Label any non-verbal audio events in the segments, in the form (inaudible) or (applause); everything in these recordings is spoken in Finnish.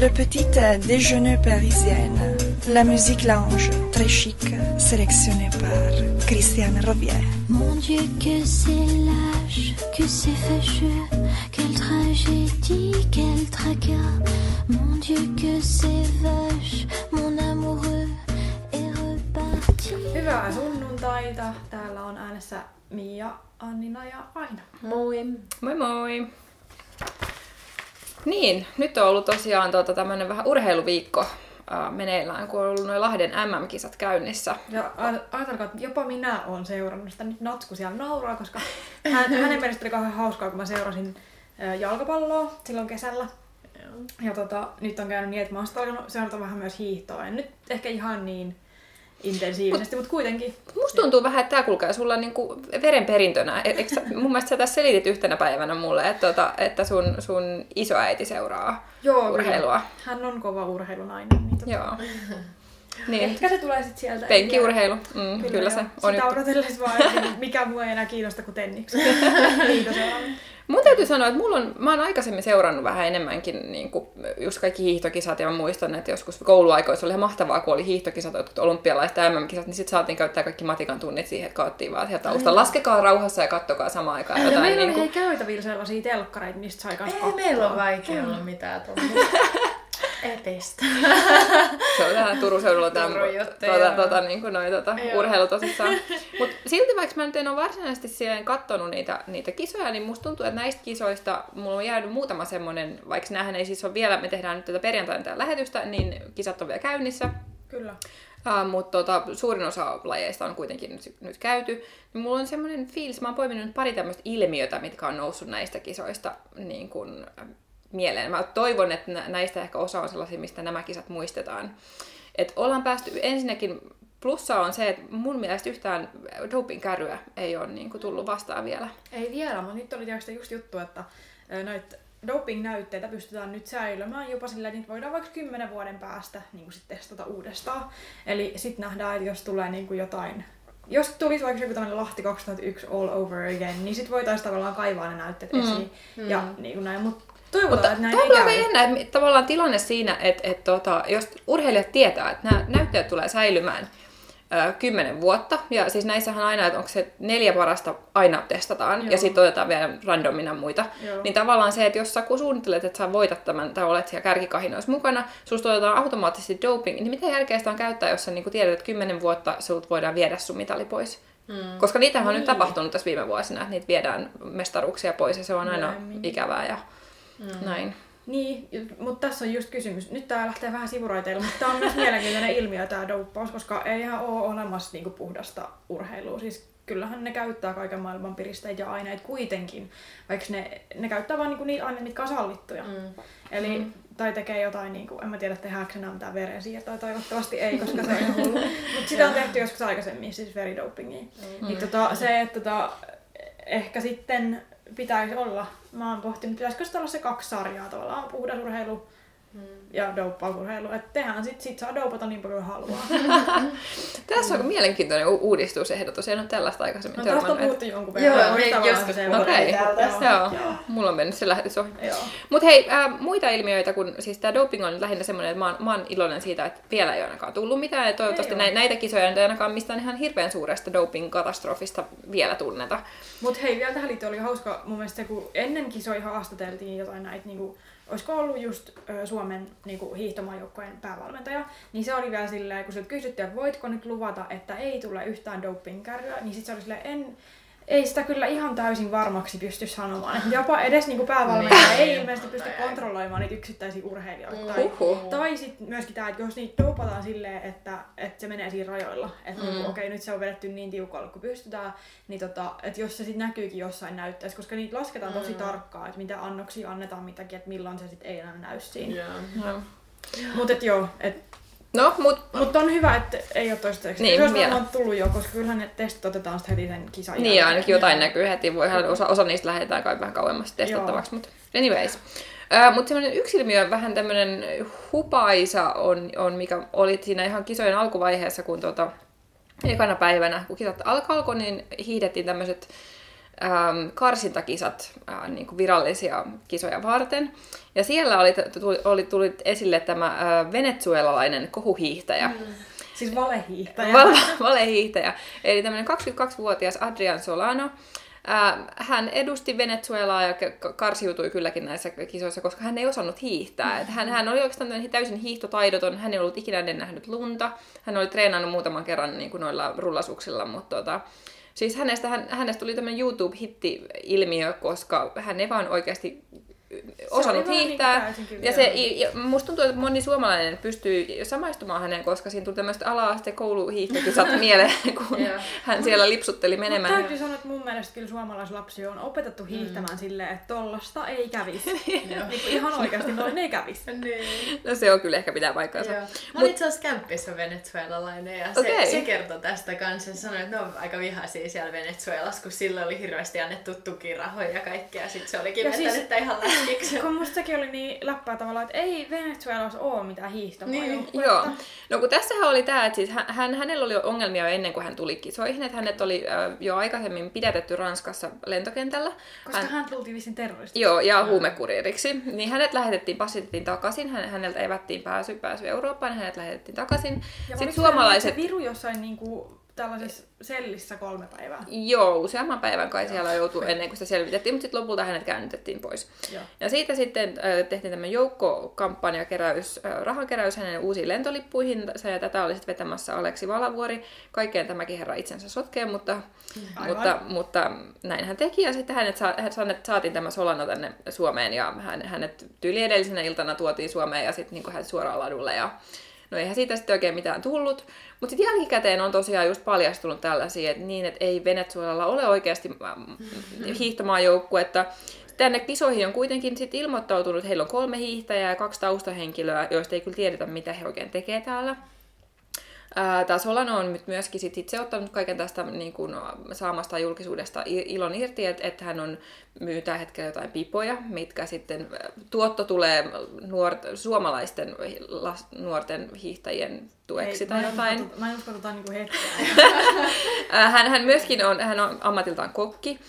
Le petit déjeuner parisienne. La musique lounge, très chic, sélectionnée par Christiane Robier. Mon Dieu, que c'est lâche, que c'est fâcheux, quelle tragédie, quel tracas. Mon Dieu, que c'est vache, mon amoureux est reparti. Hyvää sunnuntaita. Täällä on äänessä Mia, Annina ja Aina. Moi. Moi moi! Niin, nyt on ollut tosiaan tuota, tämmöinen vähän urheiluviikko äh, meneillään, kun on ollut noin Lahden MM-kisat käynnissä. Ja aj- ajatelkaa, että jopa minä olen seurannut sitä. Nyt Natsku siellä nauraa, koska hän, (laughs) hänen mielestä oli kauhean hauskaa, kun mä seurasin jalkapalloa silloin kesällä. Ja tota, nyt on käynyt niin, että mä oon alkanut seurata vähän myös hiihtoa. En nyt ehkä ihan niin intensiivisesti, mutta kuitenkin. Musta tuntuu vähän, että tämä kulkee sulla niinku verenperintönä. E- Eikö, sä- mun mielestä sä tässä selitit yhtenä päivänä mulle, että, tota, että sun, sun isoäiti seuraa Joo, urheilua. Hän on kova urheilunainen. Niin tota, Joo. (laughs) Niin, Ehkä se tulee sitten sieltä. penkiurheilu. Mm, kyllä, kyllä se on Sitä juttu. odotellessa vaan, (laughs) mikä mua ei enää kiinnosta kuin. Hiihtoseuraamme. (laughs) Mun täytyy sanoa, että mulla on, mä oon aikaisemmin seurannut vähän enemmänkin niin kuin, just kaikki hiihtokisat ja mä muistan, että joskus kouluaikoissa oli ihan mahtavaa, kun oli hiihtokisat, jotkut olympialaiset ja MM-kisat, niin sitten saatiin käyttää kaikki matikan tunnit siihen, että katsottiin vaan sieltä taustalla. Laskekaa rauhassa ja kattokaa samaan aikaan Ja jotain. meillä Niin oli kuin, hei käytävillä sellaisia telkkareita, mistä sai kans Ei meillä on vaikea olla mitään tuommoista (laughs) epistä. (laughs) se on tähän Turun seudulla tämä Turun juttu, tuota, tuota, niin kuin noi, tuota, Joo. urheilu tosissaan. (laughs) Mutta silti vaikka mä nyt en ole varsinaisesti siihen katsonut niitä, niitä kisoja, niin musta tuntuu, että näistä kisoista mulla on jäänyt muutama semmonen, vaikka näähän ei siis ole vielä, me tehdään nyt tätä perjantaina tätä lähetystä, niin kisat on vielä käynnissä. Kyllä. Uh, mutta tota, suurin osa lajeista on kuitenkin nyt, nyt käyty. Niin mulla on semmoinen fiilis, mä oon poiminut pari tämmöistä ilmiötä, mitkä on noussut näistä kisoista niin kun, mieleen. Mä toivon, että nä- näistä ehkä osa on sellaisia, mistä nämä kisat muistetaan. Et ollaan päästy ensinnäkin, plussa on se, että mun mielestä yhtään doping-kärryä ei ole niin kuin, tullut vastaan vielä. Ei vielä, mutta nyt oli tietysti just juttu, että noita doping-näytteitä pystytään nyt säilymään jopa sillä, että niitä voidaan vaikka 10 vuoden päästä niin kuin sit testata uudestaan. Eli sitten nähdään, että jos tulee niin kuin jotain jos tulisi vaikka joku tämmöinen Lahti 2001 all over again, niin sitten voitaisiin tavallaan kaivaa ne näytteet esiin. Ja niin kuin näin. Mutta toivotaan, Mutta että näin tämä ei on aika käy. jännä, että tavallaan tilanne siinä, että, että tota, jos urheilijat tietää, että nämä näytteet tulee säilymään kymmenen vuotta, ja siis näissähän aina, että onko se neljä parasta aina testataan, Joo. ja sitten otetaan vielä randomina muita, Joo. niin tavallaan se, että jos sä kun suunnittelet, että sä voitat tämän, tai olet siellä kärkikahinoissa mukana, susta otetaan automaattisesti doping, niin mitä järkeä sitä on käyttää, jos sä niin tiedät, että kymmenen vuotta sulta voidaan viedä sun mitali pois? Mm. Koska niitähän on nyt tapahtunut tässä viime vuosina, että niitä viedään mestaruuksia pois, ja se on aina Myöhemmin. ikävää ja mm. näin. Niin, mutta tässä on just kysymys. Nyt tää lähtee vähän sivuraiteille, mutta tämä on myös mielenkiintoinen ilmiö tämä douppaus, koska eihän ole olemassa niinku puhdasta urheilua. Siis kyllähän ne käyttää kaiken maailman piristeitä ja aineita kuitenkin, vaikka ne, ne käyttää vain niinku niitä aineita, mitkä on sallittuja. Mm. Eli, mm. tai tekee jotain, niinku, en mä tiedä tehdäänkö enää mitään verensiirtoa, toivottavasti ei, (laughs) koska se on ihan hullu. Mutta sitä on tehty joskus aikaisemmin, siis veridopingia. Mm. Niin tota, se, että tota, ehkä sitten pitäisi olla, mä oon pohtinut, pitäisikö sitä olla se kaksi sarjaa tavallaan, puhdas urheilu ja douppausurheilu. Että tehdään sit, sit saa doupata niin paljon kuin haluaa. (laughs) Tässä on mielenkiintoinen u- uudistusehdotus, en ole tällaista aikaisemmin No tästä on törmännyt. puhuttu jonkun Joo, verran. me Olisi tavallaan joskus Okei, täällä tästä. joo. mulla on mennyt se lähetys ohi. Joo. Mutta hei, äh, muita ilmiöitä, kun siis tämä doping on lähinnä semmoinen, että mä oon, mä oon iloinen siitä, että vielä ei ole ainakaan tullut mitään. Ja toivottavasti Ei nä- näitä kisoja nyt ei ainakaan mistään ihan hirveän suuresta doping-katastrofista vielä tunneta. Mut hei, vielä tähän liittyen oli hauska mun mielestä se, kun ennen kisoja haastateltiin jotain näitä, niinku, olisiko ollut just Suomen niinku, hiihtomaajoukkojen päävalmentaja, niin se oli vielä silleen, kun se kysyttiin, että voitko nyt luvata, että ei tule yhtään doping-kärryä, niin sitten se oli silleen, en, ei sitä kyllä ihan täysin varmaksi pysty sanomaan. Et jopa edes niinku päävalmentaja Niin. ei ilmeisesti pysty kontrolloimaan niitä yksittäisiä urheilijoita. Tai, Huhhuh. tai sitten myöskin tämä, että jos niitä dopataan silleen, että, että se menee siinä rajoilla, että mm. okei, nyt se on vedetty niin tiukalle kuin pystytään, niin tota, että jos se sitten näkyykin jossain näytteessä, koska niitä lasketaan tosi tarkkaan, että mitä annoksia annetaan mitäkin, että milloin se sitten ei enää näy siinä. Joo. No, Mutta joo, et, no mut mutta on hyvä, että ei ole toistaiseksi. Niin, se olisi varmaan tullut jo, koska kyllähän ne testit otetaan sitten heti sen kisan niin ja jälkeen. ainakin jotain näkyy heti. Voihan osa, osa niistä lähetetään kai vähän kauemmas testattavaksi, mutta anyways. Uh, mutta semmoinen yksi ilmiö, vähän tämmöinen hupaisa on, on, mikä oli siinä ihan kisojen alkuvaiheessa, kun tota, ekana päivänä, kun kisat alkoi, niin hiihdettiin tämmöiset ähm, karsintakisat äh, niin kuin virallisia kisoja varten. Ja siellä oli, tuli, oli tuli esille tämä äh, venezuelalainen kohuhiihtäjä. Mm. Siis valehiihtäjä. Val- (laughs) valehiihtäjä. Eli tämmöinen 22-vuotias Adrian Solano. Äh, hän edusti Venezuelaa ja karsiutui kylläkin näissä kisoissa, koska hän ei osannut hiihtää. Hän, hän oli oikeastaan täysin hiihtotaidoton, hän ei ollut ikinä ennen nähnyt lunta. Hän oli treenannut muutaman kerran niin kuin noilla rullasuksilla, mutta tota, Siis hänestä, hän, hänestä tuli tämmöinen YouTube-hitti-ilmiö, koska hän ei vaan oikeasti osannut vähän hiihtää. kyllä, ja se, ja musta tuntuu, että moni suomalainen pystyy samaistumaan häneen, koska siinä tuli tämmöistä ala-aste kouluhiihtokisat (laughs) mieleen, kun hän siellä lipsutteli Mutta menemään. täytyy sanoa, että mun mielestä kyllä suomalaislapsi on opetettu hiihtämään silleen, että tollasta ei kävisi. (laughs) niin ihan oikeasti noin ei kävisi. (laughs) Niin. No se on kyllä ehkä pitää paikkansa. Joo. Mä olin itse asiassa kämppissä venezuelalainen ja se, Okei. se kertoi tästä kanssa. Se sanoi, että ne on aika vihaisia siellä Venezuelassa, kun sillä oli hirveästi annettu tukirahoja ja kaikkea. Sitten se olikin vetänyt siis- ihan läskiksi. Kun musta sekin oli niin läppää tavallaan, että ei Venezuelassa ole mitään hiihtomaa. Niin. Joo. No kun tässähän oli tämä, että siis hän, hänellä oli ongelmia jo ennen kuin hän tuli kisoihin, että hänet oli jo aikaisemmin pidätetty Ranskassa lentokentällä. Koska hän tultiin vissiin terroristi. Joo, ja huumekuririksi. Niin hänet lähetettiin, passitettiin takaisin, hän, häneltä evättiin pääsy, pääsy Eurooppaan, hänet lähetettiin takaisin. Ja Sitten oliko suomalaiset... Se viru jossain niinku tällaisessa sellissä kolme päivää. Joo, useamman päivän kai siellä joutui ennen kuin sitä selvitettiin, mutta sitten lopulta hänet käännytettiin pois. Joo. Ja siitä sitten äh, tehtiin tämmöinen joukkokampanjakeräys, äh, rahankeräys hänen uusiin lentolippuihin, ja tätä oli sitten vetämässä Aleksi Valavuori. Kaikkeen tämäkin herra itsensä sotkee, mutta, Aivan. mutta, mutta näin hän teki, ja sitten hänet, sa, hänet saatiin tämä Solano tänne Suomeen, ja hän, hänet tyyli edellisenä iltana tuotiin Suomeen, ja sitten niin hän suoraan ladulle, ja No eihän siitä sitten oikein mitään tullut. Mutta sitten jälkikäteen on tosiaan just paljastunut tällaisia, että niin, että ei Venezuelalla ole oikeasti mm, hiihtomaajoukkue, että tänne kisoihin on kuitenkin sit ilmoittautunut, heillä on kolme hiihtäjää ja kaksi taustahenkilöä, joista ei kyllä tiedetä, mitä he oikein tekee täällä. Ää, Tämä Solano on nyt myöskin sit itse ottanut kaiken tästä niin kun, saamasta julkisuudesta ilon irti, että et hän on myy tällä hetkellä jotain pipoja, mitkä sitten tuotto tulee nuort, suomalaisten las, nuorten hiihtäjien tueksi tai mä jotain. usko, Mä en usko tota niinku hetkeä. (laughs) Hän, hän myöskin on, hän on ammatiltaan kokki,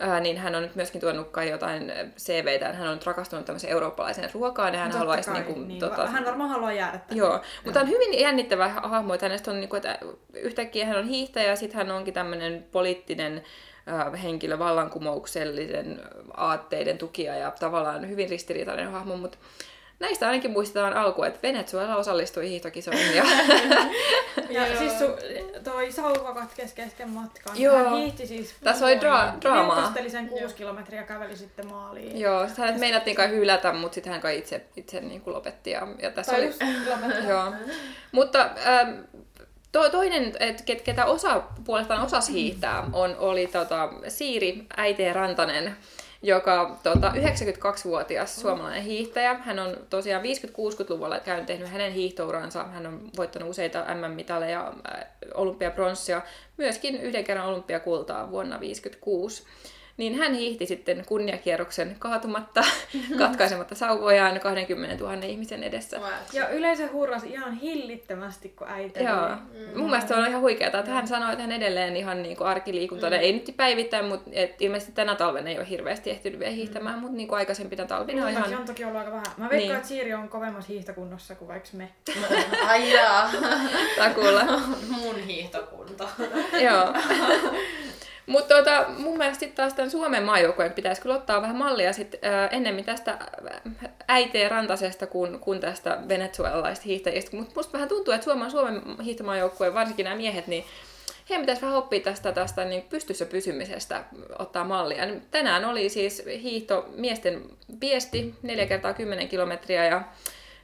ää, niin hän on nyt myöskin tuonut kai jotain CVtä. Hän on nyt rakastunut tämmöiseen eurooppalaiseen ruokaan ja hän Totta haluaisi kai, niinku, niin, tota, Hän varmaan haluaa jäädä tänne. Joo, mutta on hyvin jännittävä hahmo, että hänestä on, niin kuin, että yhtäkkiä hän on hiihtäjä ja sitten hän onkin tämmöinen poliittinen henkilö, vallankumouksellisen aatteiden tukija ja tavallaan hyvin ristiriitainen hahmo, mutta näistä ainakin muistetaan alku, että Venezuela osallistui hiihtokisoihin ja (laughs) Ja siis su, toi sauva katkesi kesken matkan. Joo. Hän hiihti siis... Tässä oli dra- draamaa. Vilkasteli sen kuusi kilometriä ja käveli sitten maaliin. joo, sit hänet meinattiin kai hylätä, mutta sitten hän kai itse, itse niin kuin lopetti ja, ja tässä Tai oli... just kilometriä. Joo. Mutta ähm, to, toinen, että ket, ketä osa puolestaan osas hiihtää, on, oli tota, Siiri Äiteen Rantanen, joka tota, 92-vuotias suomalainen hiihtäjä. Hän on tosiaan 50-60-luvulla käynyt tehnyt hänen hiihtouransa. Hän on voittanut useita MM-mitaleja, äh, olympiapronssia, myöskin yhden kerran olympiakultaa vuonna 1956 niin hän hiihti sitten kunniakierroksen kaatumatta, (laughs) katkaisematta sauvojaan 20 000 ihmisen edessä. Wow. Ja yleisö hurrasi ihan hillittömästi, kun äiti Joo. oli. Mun mielestä se on ihan huikeaa, että hän sanoi, että hän edelleen ihan niin kuin arkiliikuntainen, ei nyt päivittäin, mutta et ilmeisesti tänä talvena ei ole hirveästi ehtinyt vielä hiihtämään, mutta niin kuin aikaisempina talvina on ihan... on toki ollut aika vähän. Mä veikkaan, Niin. että Siiri on kovemmassa hiihtokunnossa kuin vaikka me. Ai jaa. takuulla. Mun hiihtokunto. Joo. (laughs) Mutta tota, mun mielestä taas tämän Suomen maajoukkueen pitäisi kyllä ottaa vähän mallia sit, ää, ennemmin tästä äiteen rantasesta kuin, kuin tästä venezuelalaisesta hiihtäjistä. Mutta musta vähän tuntuu, että Suomen, Suomen hiihtomaajoukkueen, varsinkin nämä miehet, niin heidän pitäisi vähän oppia tästä, tästä niin pystyssä pysymisestä, ottaa mallia. Tänään oli siis hiihto miesten viesti, 4 kertaa 10 kilometriä, ja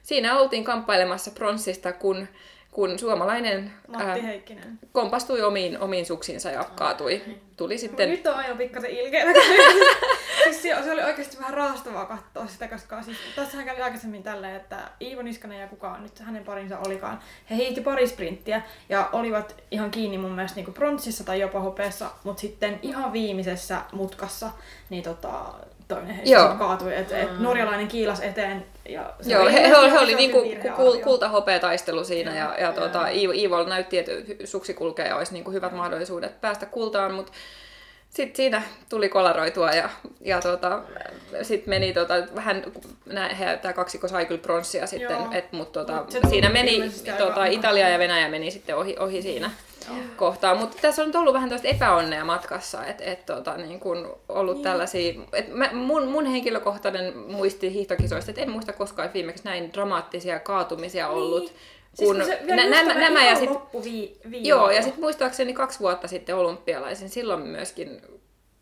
siinä oltiin kamppailemassa pronssista, kun, kun suomalainen Matti Heikkinen. kompastui omiin, omiin suksinsa ja kaatui. Tuli sitten... Nyt on aina pikkasen ilkeä. (laughs) siis se, se oli oikeasti vähän raastavaa katsoa sitä, koska siis, tässähän kävi aikaisemmin tälleen, että Iivo Niskanen ja kukaan nyt hänen parinsa olikaan, he hiihti pari sprinttiä ja olivat ihan kiinni mun mielestä niin pronssissa tai jopa hopeessa, mutta sitten ihan viimeisessä mutkassa niin tota, toinen heistä Joo. sitten kaatui, että et norjalainen kiilas eteen. Ja se Joo, oli he, he, oli, he oli niinku virhearvio. kul, kulta-hopea taistelu siinä ja, ja Joo. tuota, Iivo, Iivolla näytti, että suksi kulkee ja olisi niinku hyvät mahdollisuudet päästä kultaan, mutta sitten siinä tuli kolaroitua ja, ja tota, sitten meni tota, vähän, tämä kaksikko sai kyllä pronssia sitten, et, mutta tota, siinä meni tota, Italia ja Venäjä meni sitten ohi, ohi siinä kohtaa. Mutta tässä on ollut vähän tästä epäonnea matkassa, että et, tota, niin kun ollut niin. tällaisia, et mä, mun, mun henkilökohtainen muisti hiihtokisoista, että en muista koskaan viimeksi näin dramaattisia kaatumisia ollut. Niin. Siis Kun kun se nä, nämä, nämä ja sitten loppuvi- Joo, ja sitten muistaakseni kaksi vuotta sitten olympialaisin, silloin myöskin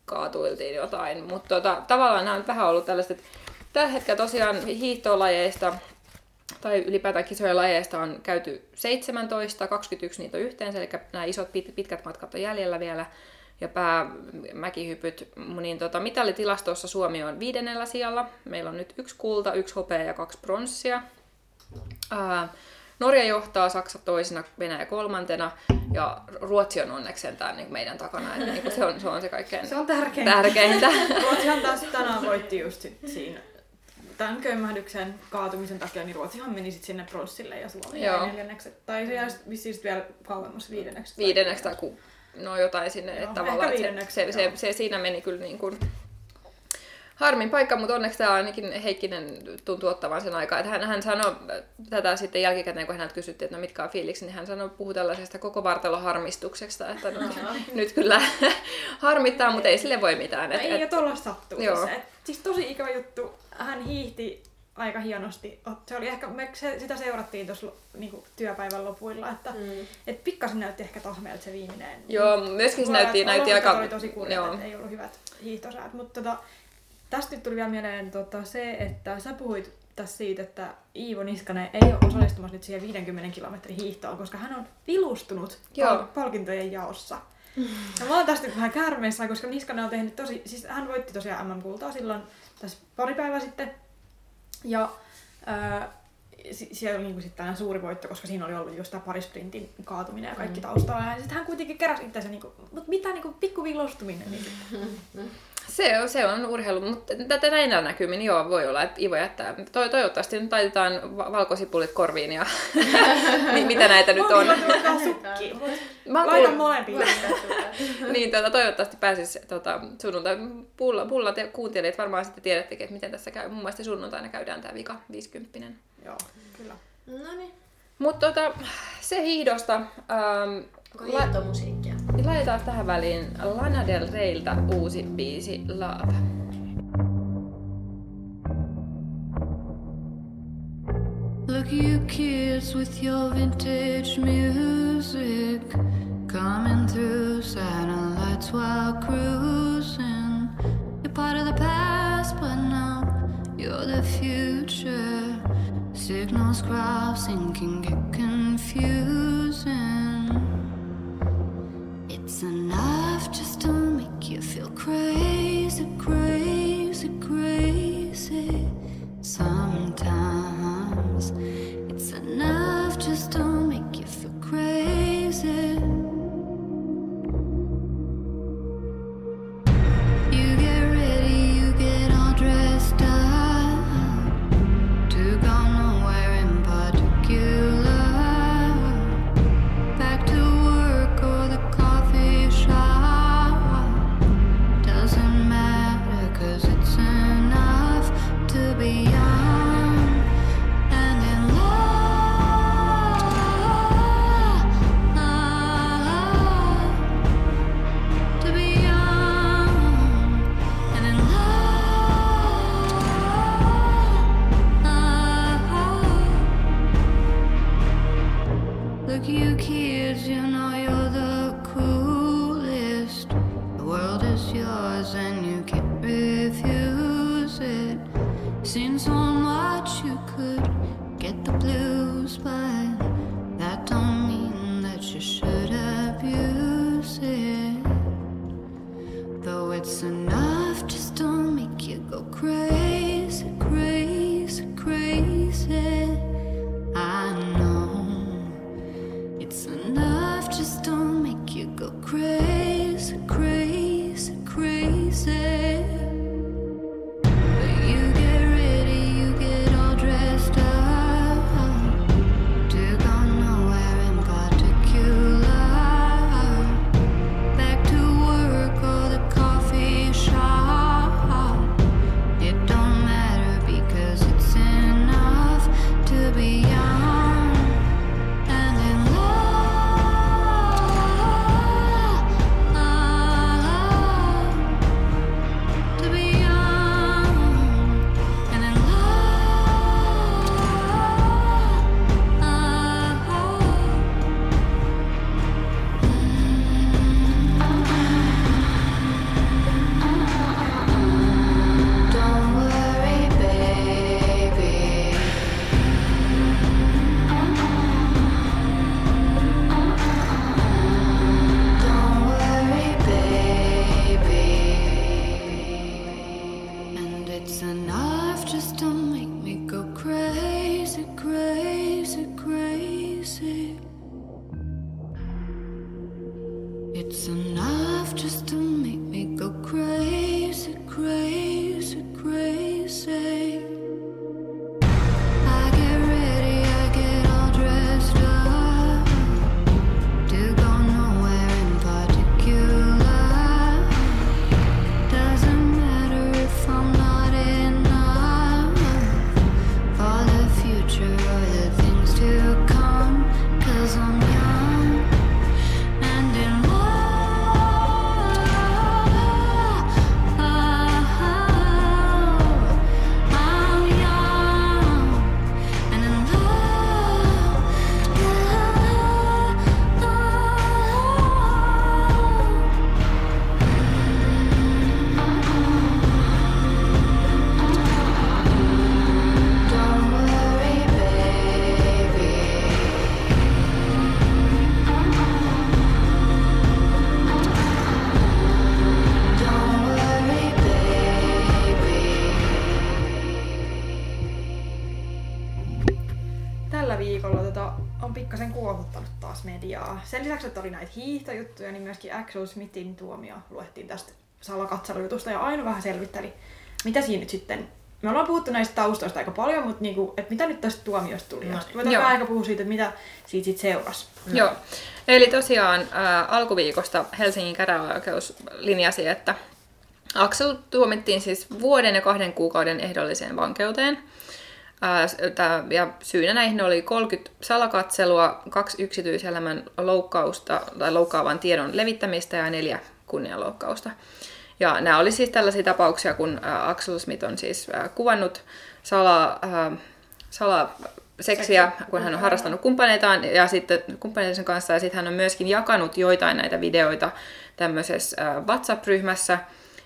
kaatuiltiin jotain. Mutta tota, tavallaan nämä on vähän ollut tällaiset, että tällä hetkellä tosiaan hiihtolajeista tai ylipäätään kisojen lajeista on käyty 17, 21 niitä yhteensä, eli nämä isot pit- pitkät matkat on jäljellä vielä, ja päämäkihypyt, niin tota, mitalitilastossa Suomi on viidennellä sijalla. Meillä on nyt yksi kulta, yksi hopea ja kaksi pronssia. Ää, Norja johtaa, Saksa toisena, Venäjä kolmantena ja Ruotsi on onneksi sentään niin meidän takana. Että niin se, on, se on se kaikkein Se on tärkeintä. tärkeintä. Ruotsihan taas tänään voitti just siinä tämän kömmähdyksen kaatumisen takia, niin Ruotsihan meni sitten sinne pronssille ja Suomi jäi neljänneksi. Tai se jäi vissiin vielä kauemmas viidenneksi. Viidenneksi tai ku, no jotain sinne. Joo, että tavallaan, että se, se, se, se, siinä meni kyllä niin kuin harmin paikka, mutta onneksi tämä ainakin Heikkinen tuntuu ottavan sen aikaa. Että hän, hän sanoi tätä sitten jälkikäteen, kun häneltä kysyttiin, että no mitkä on fiiliksi, niin hän sanoi, puhui tällaisesta koko vartalon harmistuksesta, että no, (laughs) nyt kyllä harmittaa, mutta ei sille voi mitään. Et, Ei, et, ja tuolla sattuu. Joo. Siis, et, siis tosi ikävä juttu. Hän hiihti aika hienosti. Se oli ehkä, me se, sitä seurattiin tuossa niinku, työpäivän lopuilla, että mm. et pikkasen näytti ehkä tahmeelta se viimeinen. Joo, myöskin se näytti, näytti aika... oli tosi kurjat, joo. että ei ollut hyvät hiihtosäät. Mutta tota, tästä nyt tuli vielä mieleen tota, se, että sä puhuit tässä siitä, että Iivo Niskanen ei ole osallistumassa nyt siihen 50 kilometrin hiihtoon, koska hän on vilustunut pal- palkintojen jaossa. Ja mä oon tästä vähän kärmeissä, koska Niskanen on tehnyt tosi, siis hän voitti tosiaan MM-kultaa silloin tässä pari päivää sitten. Ja ää, siellä oli niinku sit tällainen suuri voitto, koska siinä oli ollut just tämä parisprintin kaatuminen ja kaikki taustalla. Ja sitten hän kuitenkin keräsi itseänsä, niinku, mutta mitä niinku pikku vilostuminen. Niin (laughs) Se on, se on urheilu, mutta tätä näillä näkymin joo, voi olla, että Ivo jättää. To, toivottavasti nyt laitetaan va- valkosipulit korviin ja Mi- (laughs) mitä näitä nyt on. Mä sukki. Kuullut- molempia. niin, tota, toivottavasti pääsis tota, sunnuntai pulla, pulla te kuuntelijat varmaan sitten tiedättekin, että miten tässä käy. Mun mielestä sunnuntaina käydään tämä vika 50. Joo, kyllä. No niin. Mutta tota, se hiihdosta. Ähm, Onko hiihtomusiikkia? laitetaan tähän väliin Lana Del Reiltä uusi biisi Love. Look, you kids with your vintage music coming through satellites while cruising. You're part of the past, but now you're the future. Signals crossing can get confusing. It's enough just to make you feel crazy, crazy, crazy. Sometimes it's enough just to make you feel crazy. Hiihtojuttuja, niin myöskin Axel Smithin tuomio luettiin tästä salakatselujutusta ja Aino vähän selvitteli, mitä siinä nyt sitten me ollaan puhuttu näistä taustoista aika paljon, mutta niinku, että mitä nyt tästä tuomiosta tuli. No, Voitaisiin aika puhua siitä, että mitä siitä sitten seurasi. No. Joo. Eli tosiaan ää, alkuviikosta Helsingin käräjäoikeus linjasi, että Axel tuomittiin siis vuoden ja kahden kuukauden ehdolliseen vankeuteen. Ja syynä näihin oli 30 salakatselua, kaksi yksityiselämän loukkausta tai loukkaavan tiedon levittämistä ja neljä kunnianloukkausta. Ja nämä oli siis tällaisia tapauksia, kun Axel Smith on siis kuvannut salaa, salaa seksiä, kun hän on harrastanut kumppaneitaan ja sitten kumppaneiden kanssa, ja sitten hän on myöskin jakanut joitain näitä videoita tämmöisessä WhatsApp-ryhmässä,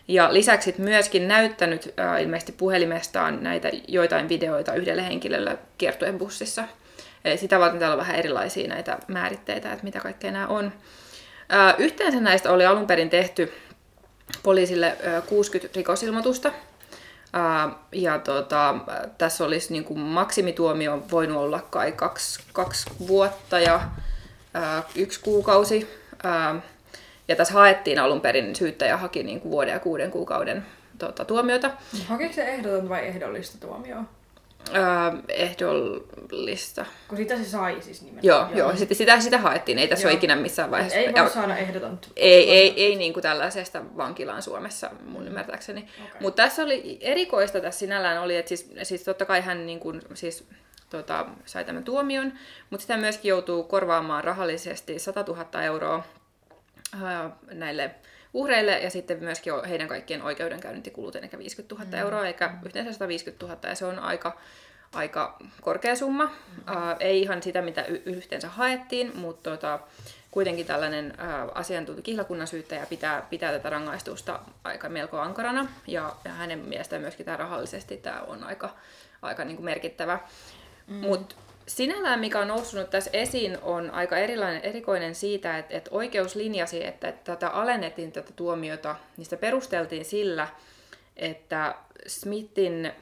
ja lisäksi myöskin näyttänyt äh, ilmeisesti puhelimestaan näitä joitain videoita yhdelle henkilölle kiertuen bussissa. Eli sitä varten täällä on vähän erilaisia näitä määritteitä, että mitä kaikkea nämä on. Äh, yhteensä näistä oli alun perin tehty poliisille 60 rikosilmoitusta. Ja tota, tässä olisi niin kuin maksimituomio voinut olla kai kaksi, kaksi vuotta ja yksi kuukausi. Ja tässä haettiin alun perin, syyttäjä haki niin kuin vuoden ja kuuden kuukauden tota, tuomiota. Hakiko se ehdoton vai ehdollista tuomioa? Öö, ehdollista. Kun sitä se sai siis nimenomaan. Joo, joo. joo. Sitten sitä, sitä haettiin. Ei tässä joo. ole ikinä missään vaiheessa. Ei voi saada ehdoton. Ei, ei, ei niin kuin tällaisesta vankilaan Suomessa mun ymmärtääkseni. Okay. Mutta tässä oli erikoista tässä sinällään oli, että siis, siis totta kai hän niin kuin, siis, tota, sai tämän tuomion, mutta sitä myöskin joutuu korvaamaan rahallisesti 100 000 euroa näille uhreille ja sitten myöskin heidän kaikkien oikeudenkäyntikulut, eli 50 000 mm. euroa, eikä yhteensä 150 000, ja se on aika, aika korkea summa. Mm. Uh, ei ihan sitä, mitä y- yhteensä haettiin, mutta tota, kuitenkin tällainen uh, asiantuntija kihlakunnan syyttäjä pitää, pitää tätä rangaistusta aika melko ankarana, ja, ja hänen mielestään myöskin tämä rahallisesti tämä on aika, aika niin kuin merkittävä. Mm. Mutta sinällään, mikä on noussut tässä esiin, on aika erilainen, erikoinen siitä, että, että oikeus linjasi, että, että tätä alennettiin tätä tuomiota, niistä perusteltiin sillä, että Smithin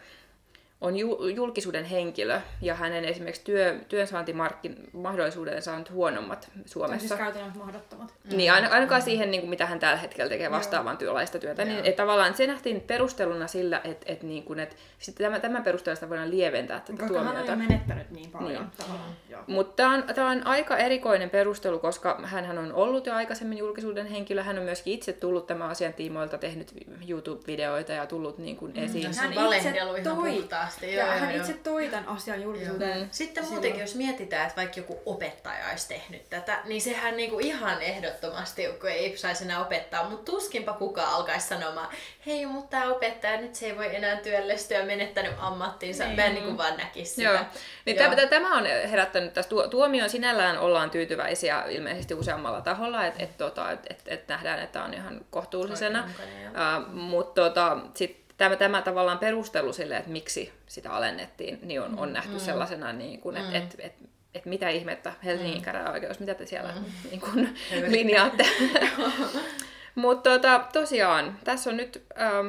on julkisuuden henkilö ja hänen esimerkiksi työ, työnsaantimahdollisuudensa on huonommat Suomessa. Tai siis käytännössä mahdottomat. Niin, ainakaan siihen, niin kuin mitä hän tällä hetkellä tekee vastaavan työlaista työtä. Niin, että tavallaan se nähtiin perusteluna sillä, että, että, niin kuin, että sitten tämä, tämän perusteella voidaan lieventää tätä Koska tuomiota. hän on menettänyt niin paljon. Niin. Mutta tämä on, tämä on aika erikoinen perustelu, koska hän on ollut jo aikaisemmin julkisuuden henkilö. Hän on myöskin itse tullut tämän asian tiimoilta, tehnyt YouTube-videoita ja tullut niin kuin esiin. Mm, hän itse toi, asti. Joo, ja joo, hän joo. itse toi tämän asian julkisuuteen. Mm. Sitten silloin. muutenkin, jos mietitään, että vaikka joku opettaja olisi tehnyt tätä, niin sehän niinku ihan ehdottomasti, kun ei saisi enää opettaa, mutta tuskinpa kukaan alkaisi sanomaan, hei, mutta tämä opettaja nyt se ei voi enää työllistyä, menettänyt ammattiinsa. Niin. Mä en niinku vaan näkisi sitä. Joo. Niin joo. Tämä on herättänyt tässä tuomioon sinällään ollaan tyytyväisiä ilmeisesti useammalla taholla, että et, tota, et, et, et nähdään, että on ihan kohtuullisena. Uh, mutta tota, sitten tämä, tämä tavallaan perustelu sille, että miksi sitä alennettiin, niin on, on nähty mm. sellaisena, niin kuin, että mm. et, et, et mitä ihmettä Helsingin mm. käräjäoikeus, mitä te siellä mm. niin kuin, linjaatte. (laughs) Mutta tota, tosiaan, tässä on nyt ähm,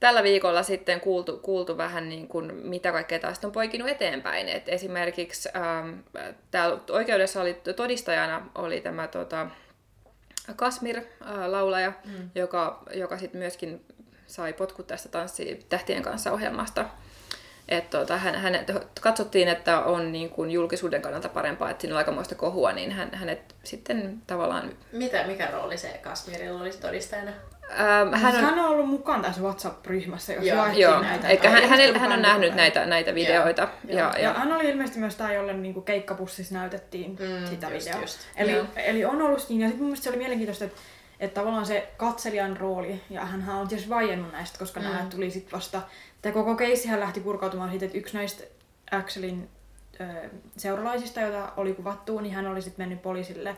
tällä viikolla sitten kuultu, kuultu vähän niin kuin, mitä kaikkea tästä on poikinut eteenpäin. Et esimerkiksi ähm, täällä oikeudessa oli todistajana oli tämä tota, Kasmir-laulaja, äh, mm. joka, joka sitten myöskin sai potkut tästä tanssi tähtien kanssa ohjelmasta. Et tuota, hän, hän, katsottiin, että on niin kuin julkisuuden kannalta parempaa, että siinä on aikamoista kohua, niin hän, hänet sitten tavallaan... Mitä, mikä rooli se Kasmirilla olisi todistajana? Ähm, hän, on... hän on ollut mukana tässä WhatsApp-ryhmässä, jos joo, joo. näitä. Eikä hän, hän, hän on nähnyt näitä, näitä videoita. Joo, ja, ja, ja, hän oli ilmeisesti myös tämä, jolle niin keikkapussissa näytettiin mm, sitä videoa. Eli, eli on ollut niin, ja sitten mun mielestä se oli mielenkiintoista, että että tavallaan se katselijan rooli, ja hän on tietysti vaiennut näistä, koska mm. nämä tuli sitten vasta, tämä koko keissihän lähti purkautumaan siitä, että yksi näistä Axelin ö, seuralaisista, jota oli kuvattu, niin hän oli sitten mennyt poliisille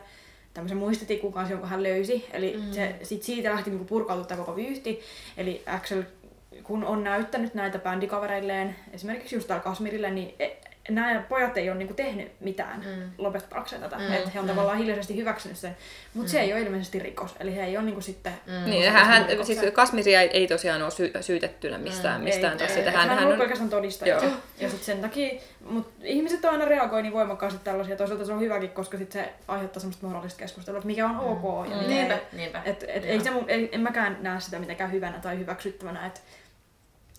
tämmöisen muistitikun kanssa, jonka hän löysi. Eli mm. se, sit siitä lähti niinku purkautua tämä koko vyyhti. Eli Axel, kun on näyttänyt näitä bändikavereilleen, esimerkiksi just täällä Kasmirille, niin e- nämä pojat ei ole niinku tehnyt mitään mm. lopettaakseen tätä. Mm. Että he on mm. tavallaan hiljaisesti hyväksynyt sen. Mutta mm. se ei ole ilmeisesti rikos. Eli he ei ole niinku sitten... Mm. Niin, hän, hän, siis Kasmiria ei, ei tosiaan ole sy- syytettynä mistään, mm. mistään ei, ei, hän, hän, hän on pelkästään todistaja. Joo. Ja sitten sen takia, mutta ihmiset aina reagoi niin voimakkaasti tällaisia. Toisaalta se on hyväkin, koska sit se aiheuttaa semmoista moraalista keskustelua, että mikä on ok ja mm. niinpä, niinpä. Et, et ei se mun, ei, en mäkään näe sitä mitenkään hyvänä tai hyväksyttävänä, että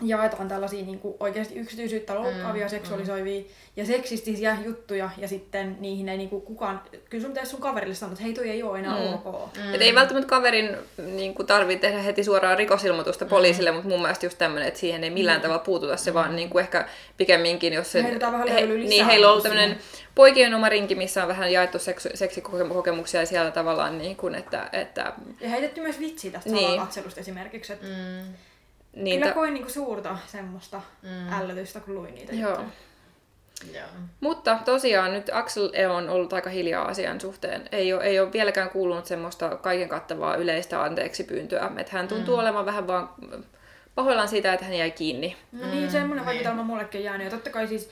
jaetaan tällaisia niin kuin oikeasti yksityisyyttä loukkaavia, mm, seksuaalisoivia mm. ja seksistisiä juttuja ja sitten niihin ei niin kuin kukaan, kyllä sun pitäisi sun kaverille sanoa, että hei toi ei ole enää mm. ok. Mm. Et ei välttämättä kaverin niin kuin tarvitse tehdä heti suoraan rikosilmoitusta mm. poliisille, mutta mun mielestä just tämmöinen, että siihen ei millään mm. tavalla puututa, se mm. vaan niin kuin ehkä pikemminkin, jos se... vähän he, niin, heillä on ollut tämmöinen poikien oma rinki, missä on vähän jaettu seks, seksikokemuksia ja siellä tavallaan niin kuin, että, että... Ja heitetty myös vitsi tästä niin. katselusta esimerkiksi, että mm niin Kyllä koin niinku suurta semmoista mm. ällötystä, kun luin niitä Joo. juttuja. Joo. Mutta tosiaan nyt Axel on ollut aika hiljaa asian suhteen. Ei ole, ei ole vieläkään kuulunut semmoista kaiken kattavaa yleistä anteeksi pyyntöä. Että hän tuntuu mm. olevan vähän vaan pahoillaan siitä, että hän jäi kiinni. No niin, semmoinen niin. vaikutelma mullekin on jäänyt. Ja totta kai siis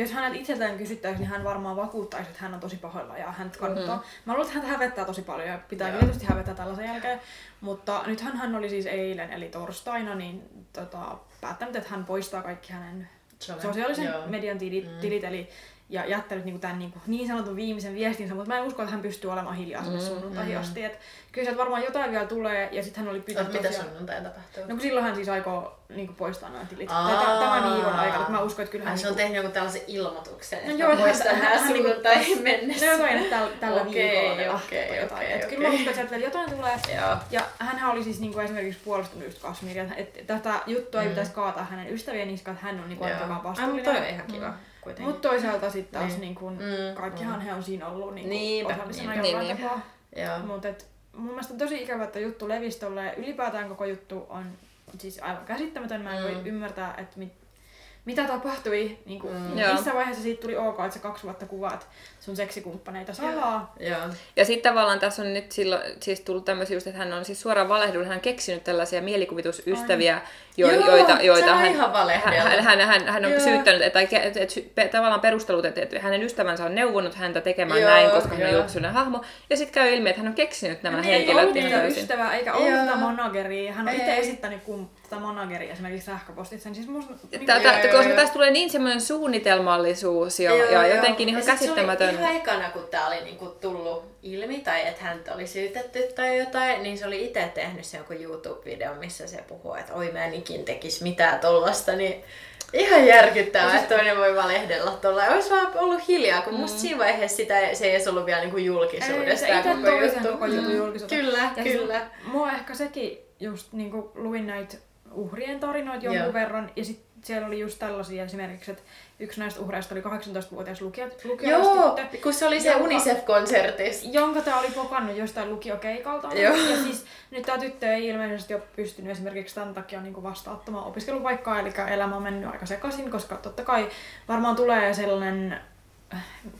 jos hänet itseltään kysyttäisiin, niin hän varmaan vakuuttaisi, että hän on tosi pahoilla ja hän kannattaa. Mm-hmm. Mä luulen, että hän hävettää tosi paljon ja pitää tietysti hävettää tällaisen jälkeen. Mutta nythän hän oli siis eilen, eli torstaina, niin tota, päättänyt, että hän poistaa kaikki hänen sosiaalisen Joo. median tilit, mm. tilit eli ja jättänyt niin, tämän niin, kuin, niin sanotun viimeisen viestinsä, mutta mä en usko, että hän pystyy olemaan hiljaa sinne mm, sunnuntaihin mm. asti. Et kyllä sieltä varmaan jotain vielä tulee, ja sitten hän oli pyytänyt Mitä tosiaan... sunnuntai tapahtuu? No kun silloin hän siis aikoo niin kuin, poistaa nämä tilit. Aa, tämän viikon aikana, että mä uskon, että kyllä hän... Se on niin tehnyt joku tällaisen ilmoituksen, no, joo, muistan hän, hän, sunnuntai (laughs) niin mennessä. No jotain, että tällä, viikolla ne okay, okay, jotain. Okay, okay. Kyllä mä uskon, että sieltä vielä jotain tulee. Joo. Ja hän oli siis niin kuin esimerkiksi puolustunut just Kasmiria, että tätä juttua ei mm. pitäisi kaataa hänen ystävien niskaan, että hän on niin vastuullinen. Toi on ihan kiva. Mm. Mutta toisaalta sitten taas niin. Niin kun, mm, kaikkihan mm. he on siinä ollut niin Niinpä, osallisena niin, jollain niin, tapaa. Mutta mun mielestä on tosi ikävä, että juttu levistölle ja ylipäätään koko juttu on siis aivan käsittämätön. Mä en mm. voi ymmärtää, että mit, mitä tapahtui, niin kuin, mm. missä vaiheessa siitä tuli ok, että sä kaksi vuotta kuvaat sun seksikumppaneita salaa. Ja, ja sitten tavallaan tässä on nyt silloin, siis tullut tämmöisiä just, että hän on siis suoraan valehdunut, hän on keksinyt tällaisia mielikuvitusystäviä, jo, Joo, joita, joita hän, hän, hän, hän, hän on Joo. syyttänyt, että, että, että, että tavallaan perustelut, että, että hänen ystävänsä on neuvonut häntä tekemään Joo, näin, koska hän on julkisuuden hahmo. Ja sitten käy ilmi, että hän on keksinyt nämä niin, henkilöt. Ei ollut ystävää, eikä ollut tätä manageria. Hän on itse esittänyt kun tätä manageria esimerkiksi sähköpostitse. Siis musta, niin, koska tästä tulee niin semmoinen suunnitelmallisuus ja, ja jotenkin ihan käsittämätön ihan ekana, kun tämä oli niinku tullut ilmi tai että häntä oli syytetty tai jotain, niin se oli itse tehnyt se jonkun YouTube-video, missä se puhuu, että oi mä en ikin tekisi mitään tollasta, niin Ihan järkyttävää, että toinen voi valehdella tuolla. Olisi vaan ollut hiljaa, kun mm. musta siinä vaiheessa sitä, se ei edes ollut vielä niinku julkisuudesta. Ei, se itse toi sen koko jutun julkisuudesta. Kyllä, ja kyllä. Siis, mua ehkä sekin just niinku luin näitä uhrien tarinoita jonkun Joo. verran ja sit siellä oli just tällaisia esimerkiksi, että yksi näistä uhreista oli 18-vuotias lukio, Joo, kun se oli se jonka, UNICEF-konsertissa. Jonka tämä oli pokannut jostain lukiokeikalta. Joo. Ja siis nyt tämä tyttö ei ilmeisesti ole pystynyt esimerkiksi tämän takia niin vastaattamaan opiskelupaikkaa, eli elämä on mennyt aika sekaisin, koska totta kai varmaan tulee sellainen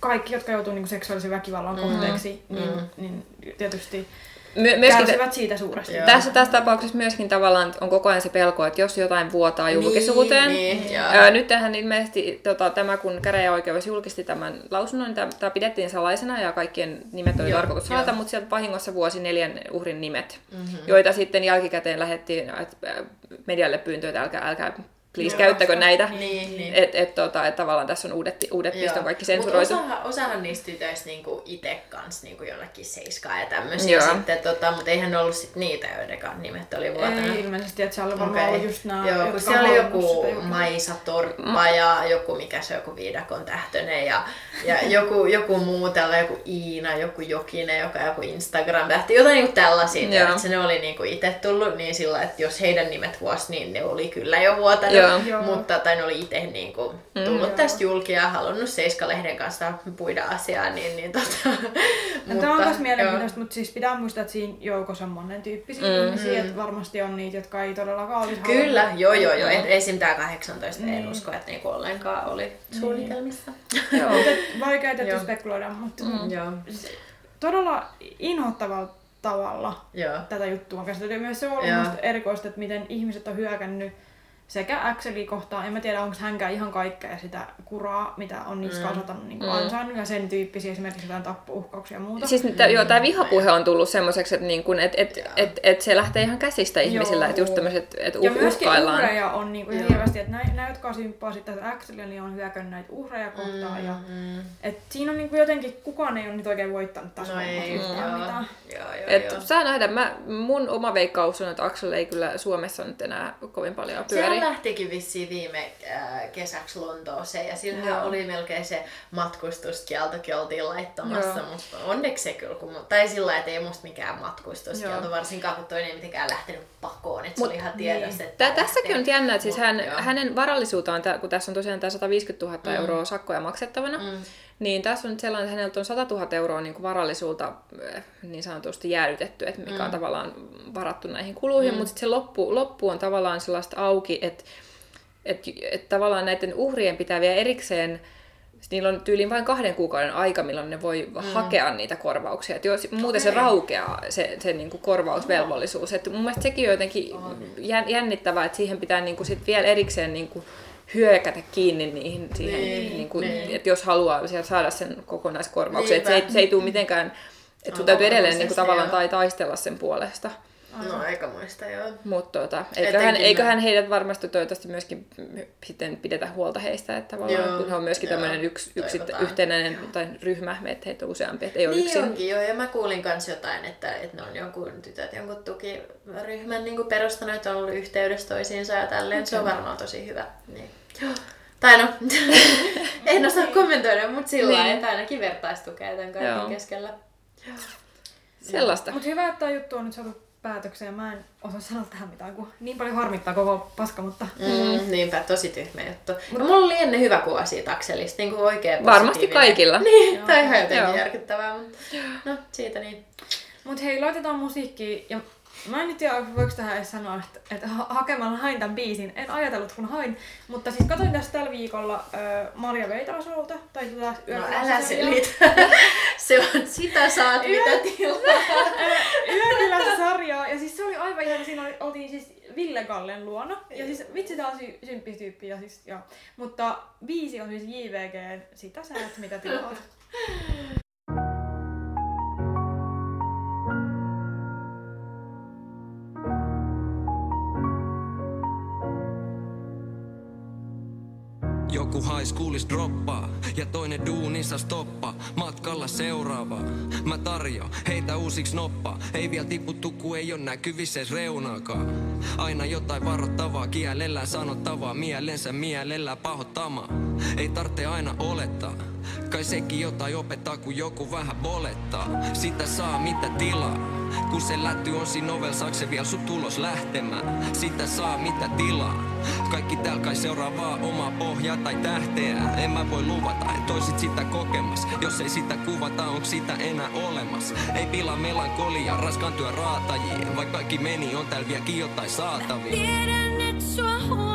kaikki, jotka joutuu niin seksuaalisen väkivallan mm-hmm. kohteeksi, niin, mm-hmm. niin tietysti My, myöskin kärsivät siitä suuresti. Joo. Tässä, tässä tapauksessa myöskin tavallaan on koko ajan se pelko, että jos jotain vuotaa niin, julkisuuteen. Niin, niin, nyt tähän ilmeisesti tota, tämä, kun käräjäoikeus julkisti tämän lausunnon, niin tämä, tämä pidettiin salaisena ja kaikkien nimet oli joo, tarkoitus saada, mutta sieltä vahingossa vuosi neljän uhrin nimet, mm-hmm. joita sitten jälkikäteen lähettiin medialle pyyntöä, että älkää, älkää please käyttäkö näitä. Niin, niin. Että et, tota, et tavallaan tässä on uudet, uudet piston kaikki sensuroitu. Mutta osahan, osahan niistä tytöistä niinku itse kanssa niinku jollakin seiskaa ja tämmöisiä Joo. sitten, tota, mutta eihän ollut sit niitä, joiden nimet oli vuotena. Ei ilmeisesti, että se oli varmaan okay. ollut just nämä, Joo, kun siellä oli joku, joku Maisa Torppa mm. ja joku, mikä se joku Viidakon tähtönen ja, ja (laughs) joku, joku muu, tällä joku Iina, joku Jokinen, joka joku Instagram-tähti, jotain niinku tällaisia, että se ne oli niinku itse tullut niin sillä, että jos heidän nimet vuosi, niin ne oli kyllä jo vuotena. Joo. Mutta tai ne oli itse niin kuin, mm. tullut mm, tästä julki ja halunnut Seiska-lehden kanssa puida asiaa, niin, niin tota, (laughs) mutta, Tämä on myös mielenkiintoista, mutta siis pitää muistaa, että siinä joukossa on monen tyyppisiä mm. ihmisiä, että varmasti on niitä, jotka ei todellakaan olisi Kyllä, halunnut. joo joo joo, et esim. tämä 18 niin. en usko, että niinku ollenkaan oli niin. suunnitelmissa. (laughs) joo, vaikea tietysti spekuloida, mutta mm. joo. todella inhottavalla tavalla Joo. tätä juttua on käsitelty. Myös se on ollut erikoista, että miten ihmiset on hyökännyt sekä Axeli kohtaan, en mä tiedä onko hänkään ihan kaikkea sitä kuraa, mitä on niissä mm. kasvatanut niin mm. ansainnut, ja sen tyyppisiä esimerkiksi jotain tappouhkauksia ja muuta. Siis t- joo, tämä vihapuhe on tullut semmoiseksi, että niin et, et, et, et se lähtee ihan käsistä ihmisillä, että just tämmöiset, että uh, Ja uhkaillaan. uhreja on niin kuin ihan hirveästi, että nämä, nämä jotka symppaa sitten tätä Axelia, niin on hyökännyt näitä uhreja kohtaan. Mm, ja, mm. et siinä on niin kuin jotenkin, kukaan ei ole nyt oikein voittanut tässä No ei, yhtään joo. mitään. Joo, joo, Et joo. saa nähdä, mä, mun oma veikkaus on, että Axel ei kyllä Suomessa nyt enää kovin paljon pyöri. Sehän lähtikin vissiin viime äh, kesäksi Lontooseen ja sillähän Joo. oli melkein se matkustuskieltokin oltiin laittamassa, Joo. mutta onneksi se kyllä, kun, tai sillä että ei musta mikään matkustuskielto, Joo. varsinkaan kun toinen ei mitenkään lähtenyt pakoon, että se Mut- oli ihan niin. tiedossa, että Tää, tässäkin on jännä, että siis Mut hän, joo. hänen varallisuutaan, kun tässä on tosiaan tämä 150 000 mm. euroa sakkoja maksettavana, mm. Niin tässä on nyt sellainen, että häneltä on 100 000 euroa niin kuin varallisuutta äh, niin sanotusti jäädytetty, että mikä mm. on tavallaan varattu näihin kuluihin, mm. mutta sitten se loppu, loppu on tavallaan sellaista auki, että että et tavallaan näiden uhrien pitää vielä erikseen Niillä on tyyliin vain kahden kuukauden aika, milloin ne voi mm. hakea niitä korvauksia. Et jos, muuten se raukeaa, se, se niinku korvausvelvollisuus. Et mun mielestä sekin on jotenkin jän- jännittävää, että siihen pitää niinku sit vielä erikseen niinku hyökätä kiinni niihin, siihen, Niin, niinku, niin. että jos haluaa saada sen kokonaiskorvauksen. Et se, ei, se ei tule mitenkään, että sun täytyy edelleen niinku, luonnollisesti, tavallaan joo. tai taistella sen puolesta. No aika muista, joo. Mutta tota, eiköhän, Etenkin eiköhän nä- heidät varmasti toivottavasti myöskin sitten pidetä huolta heistä, että tavallaan Joo, kun he on myöskin joo, tämmöinen yksi, yksi toivotaan. yhtenäinen tai ryhmä, että heitä on useampi, että ei ole Niin yksin. onkin joo, ja mä kuulin kans jotain, että, että ne on jonkun tytöt jonkun tukiryhmän niin perustanut, että on ollut yhteydessä toisiinsa ja tälleen. Se on varmaan tosi hyvä. Niin. Joo. Tai no, (laughs) en osaa kommentoida, mutta sillä Niin. lailla, että ainakin vertaistukea tämän kaiken Joo. keskellä. Sellaista. Mutta hyvä, että tämä juttu on nyt saatu päätökseen. Mä en osaa sanoa tähän mitään, kun niin paljon harmittaa koko paska, mutta Mm, niinpä, tosi tyhmä juttu. No, mulla oli ennen hyvä kuva siitä Akselista, niin kuin oikein Varmasti kaikilla. (laughs) Niin, tai ihan jotenkin Joo. järkyttävää, mutta no siitä niin. Mut hei, laitetaan musiikkia. Ja mä en nyt tiedä, voiko tähän edes sanoa, että, että ha- hakemalla hain tämän biisin. En ajatellut, kun hain. Mutta siis katsoin tässä tällä viikolla äh, Maria Veitasolta. Tai tätä No älä selitä. (laughs) Se on, sitä saat mitä tilaa. Yökylässä sarjaa. Ja siis se oli aivan ihana. Siinä oli, oltiin siis Ville Gallen luona. Ja siis vitsi tää on sy- symppi tyyppi. Ja siis, joo. Mutta biisi on siis JVG, sitä sä et mitä tilaat. (laughs) Joku highschoolis droppaa ja toinen duunissa stoppa. Matkalla seuraava. Mä tarjo heitä uusiksi noppa. Ei vielä tiputtu, kun ei oo näkyvissä reunaakaan. Aina jotain varoittavaa, kielellä sanottavaa. Mielensä mielellä pahoittama. Ei tarvitse aina olettaa. Kai sekin jotain opettaa, kun joku vähän bolettaa. Sitä saa mitä tilaa. Kun se lätty on siinä ovel, saaks se vielä sut tulos lähtemään? Sitä saa mitä tilaa. Kaikki täällä kai seuraa vaan omaa pohjaa tai tähteä. En mä voi luvata, en toisit sitä kokemas. Jos ei sitä kuvata, onko sitä enää olemassa? Ei pilaa melankolia, raskaan työn raatajia. Vaikka kaikki meni, on täällä vieläkin jotain saatavia. Tiedän, et sua huolettaa,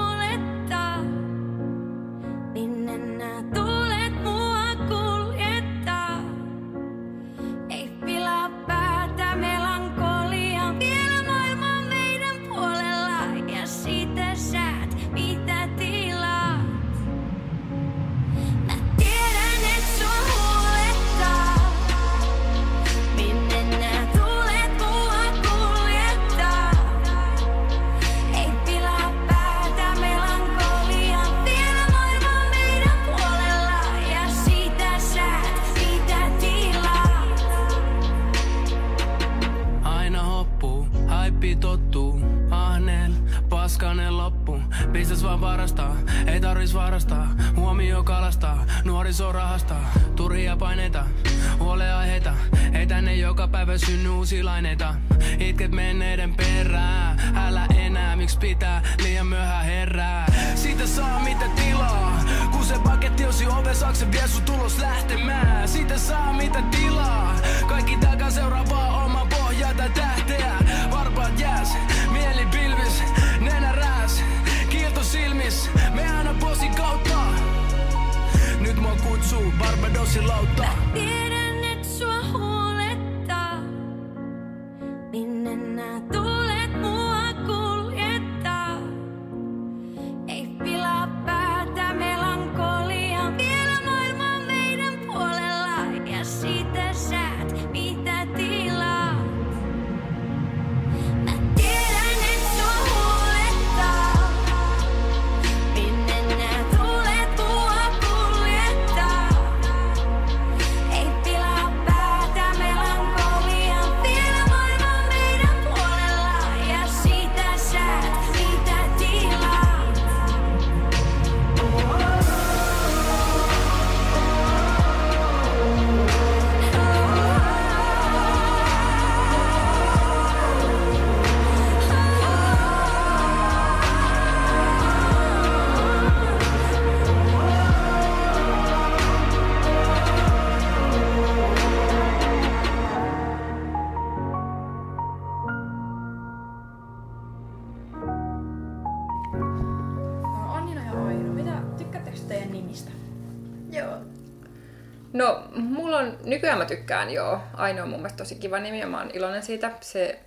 nykyään mä tykkään joo. Aino on mun mielestä tosi kiva nimi ja mä oon iloinen siitä. Se,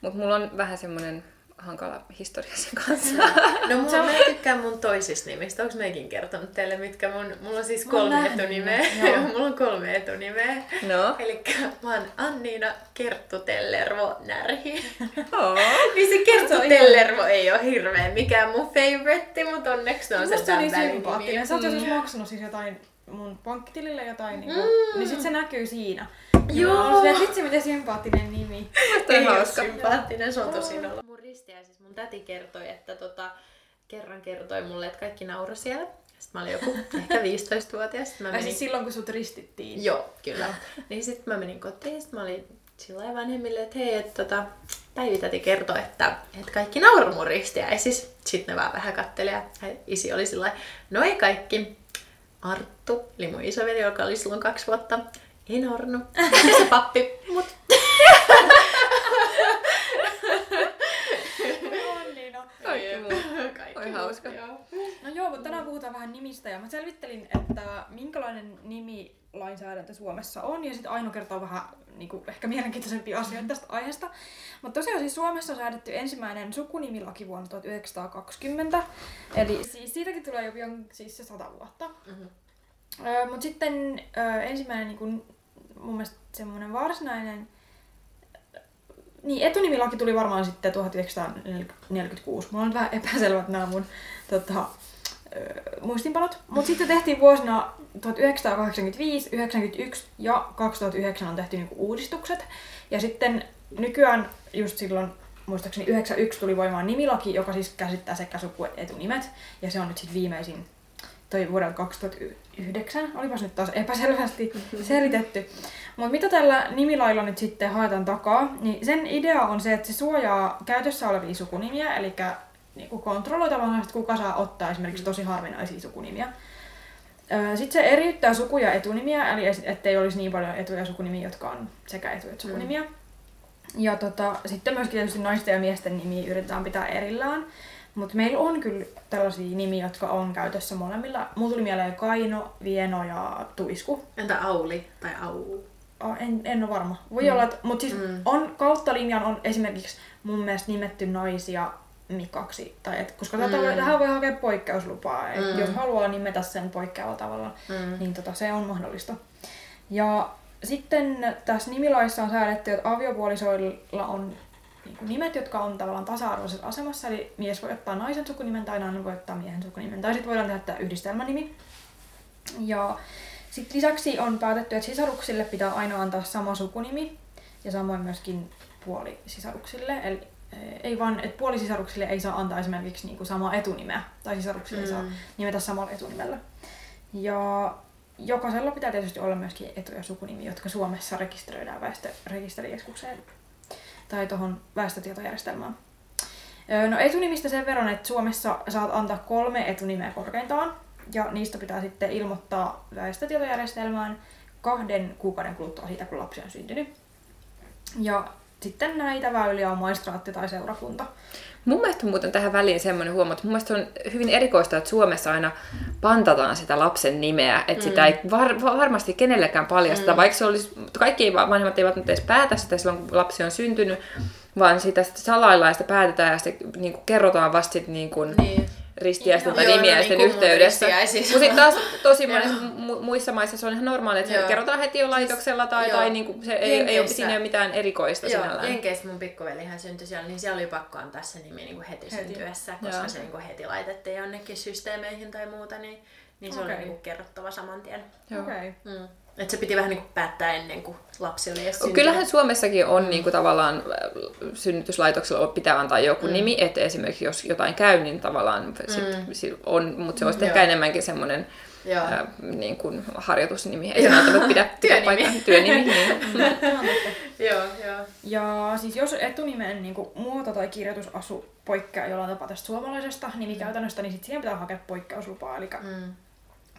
mutta mulla on vähän semmonen hankala historia sen kanssa. No (laughs) mulla, mä tykkään mun toisista nimistä. Onko meikin kertonut teille, mitkä mun... Mulla on siis kolme nähnyt etunimeä. (laughs) joo. mulla on kolme etunimeä. No. Eli mä oon Anniina Kerttu Tellervo Närhi. (laughs) Oo. niin se Kerttu Se on Tellervo ei ole hirveän mikään mun favoritti, mutta onneksi ne on Musta se on niin tämän sympaattinen. Sä oot joskus Mm. maksanut siis jotain mun pankkitilille jotain, niin, Mm. niin sit se näkyy siinä. Joo. Ja mä silleen, vitsi miten sympaattinen nimi. Toi Ei hauska. sympaattinen, se on tosi nolla. Mun ristiä, siis mun täti kertoi, että tota, kerran kertoi mulle, että kaikki nauroi siellä. Sitten mä olin joku ehkä (laughs) 15-vuotias. Sitten mä Tai menin... siis silloin kun sut ristittiin. Joo, kyllä. (laughs) niin sitten mä menin kotiin, sitten mä olin sillä vanhemmille, että hei, että tota, Päivitäti kertoi, että, että kaikki nauroi mun ristiäisis. Sitten ne vaan vähän katteli ja isi oli sillä no ei kaikki. Arttu, eli mun isoveli, joka oli silloin kaksi vuotta, ei naurannut. (laughs) se pappi, mut (laughs) (laughs) On niin, no. Kaikki muu. Oi hauska. joo. No joo, mutta tänään puhutaan vähän nimistä ja mä selvittelin, että minkälainen nimi lainsäädäntö Suomessa on ja sitten Aino kertoo vähän niin kuin, ehkä mielenkiintoisempia asioita tästä aiheesta. Mutta tosiaan siis Suomessa on säädetty ensimmäinen sukunimilaki vuonna 1920, eli siis siitäkin tulee jo pian siis se sata vuotta. Mhm. Öö, Mutta sitten öö, ensimmäinen niin kuin, mun mielestä semmoinen varsinainen niin, etunimilaki tuli varmaan sitten 1946. Mulla on vähän epäselvät nämä mun tota, muistinpanot. Mutta sitten tehtiin vuosina 1985, 91 ja 2009 on tehty niinku uudistukset. Ja sitten nykyään just silloin muistaakseni 91 tuli voimaan nimilaki, joka siis käsittää sekä suku- että etunimet. Ja se on nyt sitten viimeisin toi vuodelta 2009. Olipas nyt taas epäselvästi selitetty. Mutta mitä tällä nimilailla nyt sitten haetaan takaa, niin sen idea on se, että se suojaa käytössä olevia sukunimiä, eli niinku kontrolloi tavallaan, että kuka saa ottaa esimerkiksi tosi harvinaisia sukunimiä. Sitten se eriyttää suku- ja etunimiä, eli ettei olisi niin paljon etu- ja sukunimiä, jotka on sekä etu- että sukunimiä. Ja tota, sitten myöskin tietysti naisten ja miesten nimiä yritetään pitää erillään. Mutta meillä on kyllä tällaisia nimiä, jotka on käytössä molemmilla. Mulla tuli mieleen Kaino, Vieno ja Tuisku. Entä Auli tai Au? Oh, en, en ole varma. Voi mm. olla, että, mutta siis mm. on, kautta linjan on esimerkiksi mun mielestä nimetty naisia Mikaksi. Tai et, koska mm. tätä, tähän voi hakea poikkeuslupaa. Et Mm. Jos haluaa nimetä sen poikkeavalla tavalla, Mm. niin tota, se on mahdollista. Ja sitten tässä nimilaissa on säädetty, että aviopuolisoilla on niin kuin nimet, jotka on tavallaan tasa-arvoisessa asemassa. Eli mies voi ottaa naisen sukunimen tai nainen voi ottaa miehen sukunimen. Tai sitten voidaan tehdä tämä yhdistelmänimi. Ja sitten lisäksi on päätetty, että sisaruksille pitää aina antaa sama sukunimi ja samoin myöskin puolisisaruksille. Eli eh, ei vaan, että puolisisaruksille ei saa antaa esimerkiksi niinku samaa etunimeä tai sisaruksille mm. ei saa nimetä samalla etunimellä. Ja jokaisella pitää tietysti olla myöskin etu- ja sukunimi, jotka Suomessa rekisteröidään väestörekisterikeskukseen tai tuohon väestötietojärjestelmään. No etunimistä sen verran, että Suomessa saat antaa kolme etunimeä korkeintaan, ja niistä pitää sitten ilmoittaa väestötietojärjestelmään kahden kuukauden kuluttua siitä, kun lapsi on syntynyt. Ja sitten näitä väyliä on maistraatti tai seurakunta. Mun mielestä on muuten tähän väliin semmoinen huomio, että mun mielestä on hyvin erikoista, että Suomessa aina pantataan sitä lapsen nimeä, että mm. sitä ei var- va- varmasti kenellekään paljasteta, mm. vaikka se olisi, kaikki vanhemmat eivät nyt edes päätä sitä silloin, kun lapsi on syntynyt, vaan sitä sitten salaillaan ja sitä päätetään ja sitten niin kuin kerrotaan vasta sitten niin kuin Niin. Ristiäisten tai no nimiäisten niin kuin yhteydessä. Mutta sitten taas tosi monissa mu- muissa maissa se on ihan normaali, että se kerrotaan heti jo laitoksella tai, Joo. tai niin kuin se ei, ei ole, siinä ei ole mitään erikoista Joo, sinällään. Jenkeissä mun pikkuvelihän syntyi siellä, niin siellä oli pakko antaa se nimi niin kuin heti, Heti. syntyessä, koska Joo. se niin kuin heti laitettiin jonnekin systeemeihin tai muuta, niin, niin se Okei. oli niin kuin kerrottava saman tien. Okei. Okay. Mm. Et se piti vähän niin kuin päättää ennen kuin lapsi oli edes syntynyt. Kyllähän Suomessakin on mm. niin kuin tavallaan äh, synnytyslaitoksella pitää antaa joku mm. nimi, että esimerkiksi jos jotain käy, niin tavallaan sit, sit on, mutta se olisi Joo. ehkä enemmänkin semmoinen äh, niin kuin harjoitusnimi. Ei se välttämättä pidä, pidä (laughs) Työnimi. paikkaa. Työnimi. Niin. (laughs) Joo, joo. Ja siis jos etunimen niin kuin, muoto tai kirjoitusasu poikkeaa jollain tapaa tästä suomalaisesta nimikäytännöstä, niin sitten siihen pitää hakea poikkeuslupaa, eli Mm.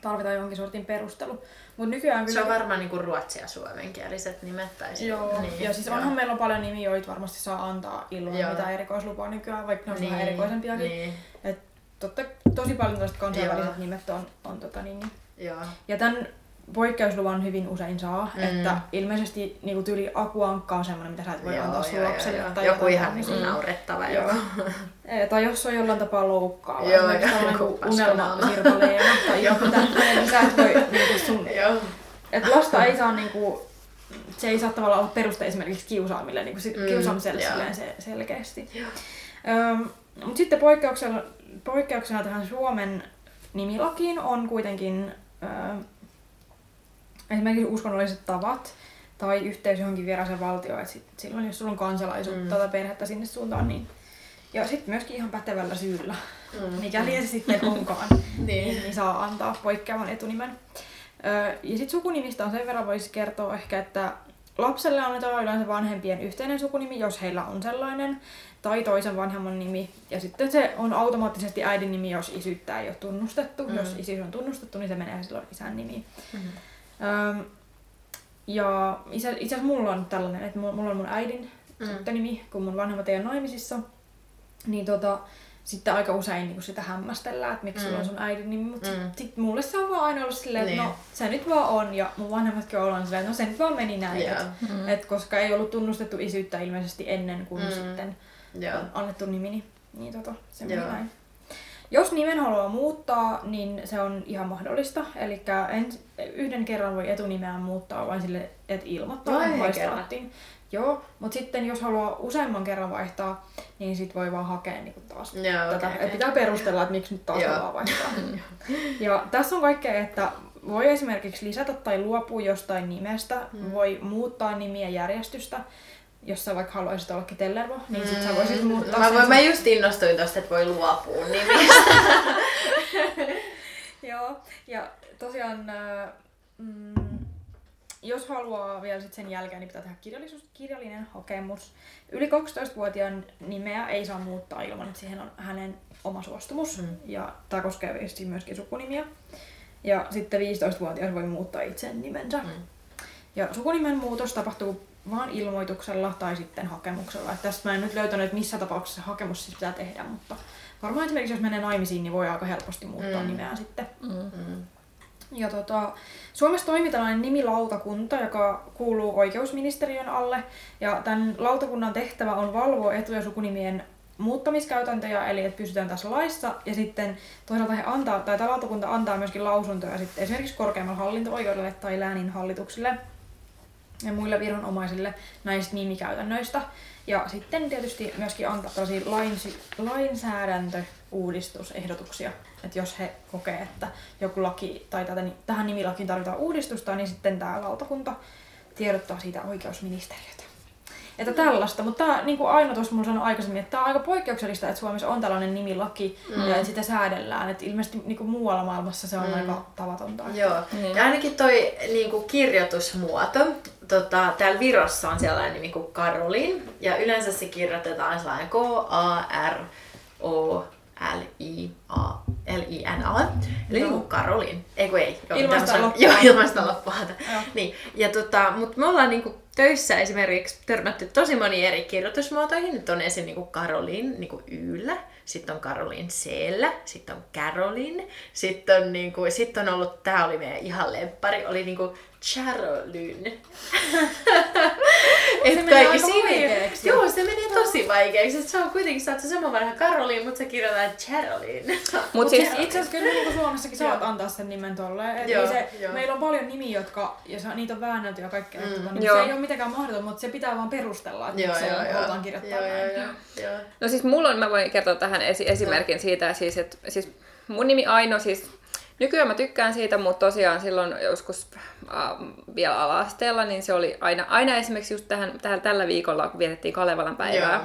tarvitaan jonkin sortin perustelu. Mutta nykyään Se kyllä... on varmaan niin kuin ruotsi- ja suomenkieliset nimet. Tai se- Joo, niin, ja siis joo. onhan meillä on paljon nimiä, joita varmasti saa antaa ilman Joo. mitään erikoislupaa nykyään, vaikka ne on niin, vähän erikoisempiakin. Niin. Et totta, tosi paljon tällaiset kansainväliset Joo. nimet on, on tota niin, niin. Joo. Ja tämän poikkeusluvan hyvin usein saa, Mm. että ilmeisesti niin tyyli akuankka on semmoinen, mitä sä et voi Joo, antaa sun joo, lapselle. joo, Tai Joku ihan niin naurettava. Joo. (laughs) Tai jos on jollain tapaa loukkaava, Joo, (laughs) joo, joku kuin unelma sirpaleena tai joku tämmöinen, niin sä et voi niinku sun... (laughs) Joo. Et lasta ei saa niinku, se ei saa tavallaan olla peruste esimerkiksi kiusaamille, niinku sit, Mm, kiusaamiselle joo. silleen se, selkeästi. Öm, Mutta sitten poikkeuksena, poikkeuksena tähän Suomen nimilakiin on kuitenkin ö, esimerkiksi uskonnolliset tavat tai yhteys johonkin vieraaseen valtioon. Et sit, silloin jos sulla on kansalaisuutta Mm. tai perhettä sinne suuntaan, niin ja sitten myöskin ihan pätevällä syyllä, Mm. mikäli se sitten (laughs) onkaan, Niin. niin saa antaa poikkeavan etunimen. Ö, Ja sitten sukunimistä on sen verran voisi kertoa ehkä, että lapselle annetaan yleensä vanhempien yhteinen sukunimi, jos heillä on sellainen, tai toisen vanhemman nimi. Ja sitten se on automaattisesti äidin nimi, jos isyyttä ei ole tunnustettu. Mm. Mm. Jos isyys on tunnustettu, niin se menee silloin isän nimiin. Mm. Öm, ja itse asiassa mulla on tällainen, että mulla mulla on mun äidin Mm. mm. nimi, kun mun vanhemmat ei ole naimisissa. Niin tota, sitten aika usein niin sitä hämmästellään, että miksi mm. sulla on Mm. sun äidin nimi. Mutta Mm. mm. sitten sit mulle se on vaan aina ollut silleen, että Niin. no se nyt vaan on. Ja mun vanhemmatkin on ollut silleen, että no se nyt vaan meni näin. Joo. Et, et koska ei ollut tunnustettu isyyttä ilmeisesti ennen kuin Mm. mm. sitten Joo. on annettu nimi, niin, niin tota, se meni näin. Jos nimen haluaa muuttaa, niin se on ihan mahdollista. Eli yhden kerran voi etunimeään muuttaa vain sille, että ilmoittaa yhden maistraattiin. Joo, mutta sitten jos haluaa useamman kerran vaihtaa, niin sit voi vaan hakea niin taas Joo, tätä. okei, Okay, okei. Pitää perustella, että miksi nyt taas Joo. haluaa vaihtaa. (laughs) ja tässä on kaikkea, että voi esimerkiksi lisätä tai luopua jostain nimestä, Mm. voi muuttaa nimiä järjestystä. Jos sä vaikka haluaisit ollakin Tellervo, niin sit sä voisit muuttaa Mä, sen voin, sun- mä just innostuin tosta, että voi luopua nimistä. (laughs) Joo, ja tosiaan, äh, mm, jos haluaa vielä sit sen jälkeen, niin pitää tehdä kirjallisuus, kirjallinen hakemus. Yli 12-vuotiaan nimeä ei saa muuttaa ilman, että siihen on hänen oma suostumus. Mm. Ja tämä koskee myöskin sukunimiä. Ja sitten 15-vuotias voi muuttaa itse nimensä. Mm. Ja sukunimen muutos tapahtuu vaan ilmoituksella tai sitten hakemuksella. Et tästä mä en nyt löytänyt, että missä tapauksessa hakemus siis pitää tehdä, mutta varmaan esimerkiksi jos menee naimisiin, niin voi aika helposti muuttaa Mm. nimeä sitten. Mm. Ja tota, Suomessa toimii tällainen nimilautakunta, joka kuuluu oikeusministeriön alle. Ja tämän lautakunnan tehtävä on valvoa etu- ja sukunimien muuttamiskäytäntöjä, eli että pysytään tässä laissa. Ja sitten toisaalta he antaa, tai tämä lautakunta antaa myöskin lausuntoja sitten esimerkiksi korkeammalle hallinto-oikeudelle tai läänin hallituksille ja muille viranomaisille näistä nimikäytännöistä. Ja sitten tietysti myöskin antaa tällaisia lainsi, lainsäädäntöuudistusehdotuksia. Että jos he kokee, että joku laki tai tätä, tähän nimilakiin tarvitaan uudistusta, niin sitten tämä lautakunta tiedottaa siitä oikeusministeriötä. Että tällaista, mutta tämä niin kuin Aino tuossa mun sanoi aikaisemmin, että tämä on aika poikkeuksellista, että Suomessa on tällainen nimilaki mm. ja että sitä säädellään. Että ilmeisesti niin kuin muualla maailmassa se on Mm. mm. aika tavatonta. Joo. Niin. Ja ainakin toi niinku, kirjoitusmuoto, tota, täällä Virossa on sellainen nimi kuin Karolin. Ja yleensä se kirjoitetaan sellainen K-A-R-O-L-I-A. L-I-N-A. Eli Joo. niinku Karolin. Ei kun ei. Joo, Ilmaista loppua. (laughs) Joo, ilmaista loppua. Joo. Niin. Ja tota, mutta me ollaan niinku töissä esimerkiksi törmätty tosi moni eri kirjoitusmuotoihin. Nyt on esim. Niinku Karolin niinku Yllä, sitten on Karolin Cllä, sitten on Carolin, sitten on, niinku, sit on ollut, tää oli meidän ihan lemppari, oli niinku Charolyn. (laughs) Et menee kaikki aika vaikeaksi. Joo, se menee tosi vaikeaksi. Et se on kuitenkin, sä oot se sama vanha Karoliin, mutta sä kirjoitat Charolyn. (laughs) Mut Mut siis, itse asiassa kyllä niin Suomessakin saat Joo. antaa sen nimen tolleen. Et Joo, niin se, joo. meillä on paljon nimiä, jotka, ja se, niitä on väännelty ja kaikkea. Mm. Niin Joo. se ei ole mitenkään mahdoton, mutta se pitää vaan perustella, että Joo, se joo, on- joo. halutaan kirjoittaa Joo, näin. joo, joo, joo. No siis mulla on, mä voin kertoa tähän esi- esimerkin siitä, siis, että siis mun nimi Aino, siis nykyään mä tykkään siitä, mutta tosiaan silloin joskus äh, vielä ala-asteella, niin se oli aina, aina esimerkiksi just tähän, tähän, tällä viikolla, kun vietettiin Kalevalan päivää, Joo.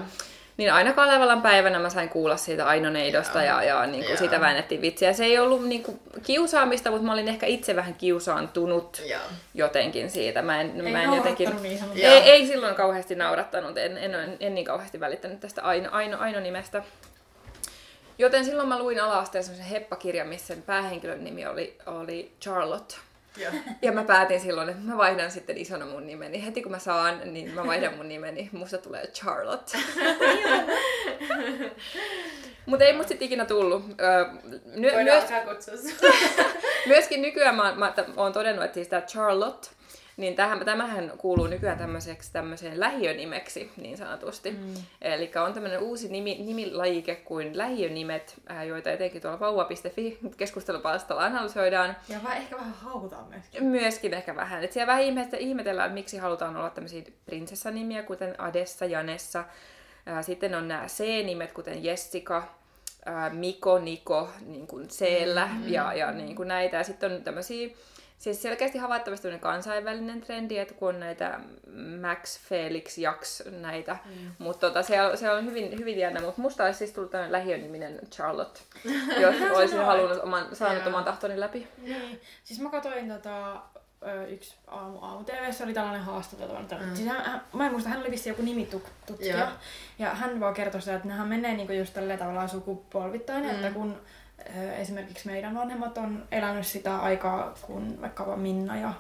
niin aina Kalevalan päivänä mä sain kuulla siitä Aino Neidosta ja, ja niin kuin Joo. siitä väännettiin vitsiä. Se ei ollut niin kuin kiusaamista, mutta mä olin ehkä itse vähän kiusaantunut Joo. jotenkin siitä. Mä en, Ei mä en jotenkin... naurattanut niin. Ei, ei silloin kauheasti naurattanut, en, en, en, en niin kauheasti välittänyt tästä Aino, Aino, Aino nimestä. Joten silloin mä luin ala-asteella semmoisen heppakirjan, missä sen päähenkilön nimi oli, oli Charlotte. Joo. Ja mä päätin silloin, että mä vaihdan sitten isona mun nimeni. Heti kun mä saan, niin mä vaihdan mun nimeni. Musta tulee Charlotte. (laughs) Mutta ei musta ikinä tullut. Öö, ny- Voidaan myös, kutsua (laughs) myöskin nykyään mä, mä oon todennut, että siis tää Charlotte, niin tähän, tämähän kuuluu nykyään tämmöiseksi, tämmöiseen lähiönimeksi niin sanotusti. Mm. Eli on tämmöinen uusi nimi, nimilajike kuin lähiönimet, joita etenkin tuolla vauva.fi keskustelupalstalla analysoidaan. Ja vähän, ehkä vähän haukutaan myöskin. Myöskin ehkä vähän. Et siellä vähän ihmete- ihmetellään, miksi halutaan olla tämmöisiä prinsessanimiä, kuten Adessa, Janessa. Sitten on nämä C-nimet, kuten Jessica, Miko, Niko, niin kuin C-llä mm-hmm. ja, ja niin kuin näitä. Ja sitten on tämmöisiä Siis selkeästi havaittavasti kansainvälinen trendi, että kun on näitä Max, Felix, Jax, näitä. Mm. Mutta tota, se, on, se on hyvin, hyvin jännä. Mutta musta olisi siis tullut tämmöinen lähiöniminen Charlotte, (laughs) jos olisin halunnut oman, saanut Joo. oman tahtoni läpi. Niin. Siis mä katsoin tota, yksi aamu, aamu TVssä oli tällainen haastateltava. Mm. Siis hän, mä en muista, hän oli vissiin joku nimitutkija. Joo. Ja hän vaan kertoi sitä, että nehän menee niinku just tälleen tavallaan sukupolvittain, mm. että kun esimerkiksi meidän vanhemmat on elänyt sitä aikaa, kun vaikka Minna ja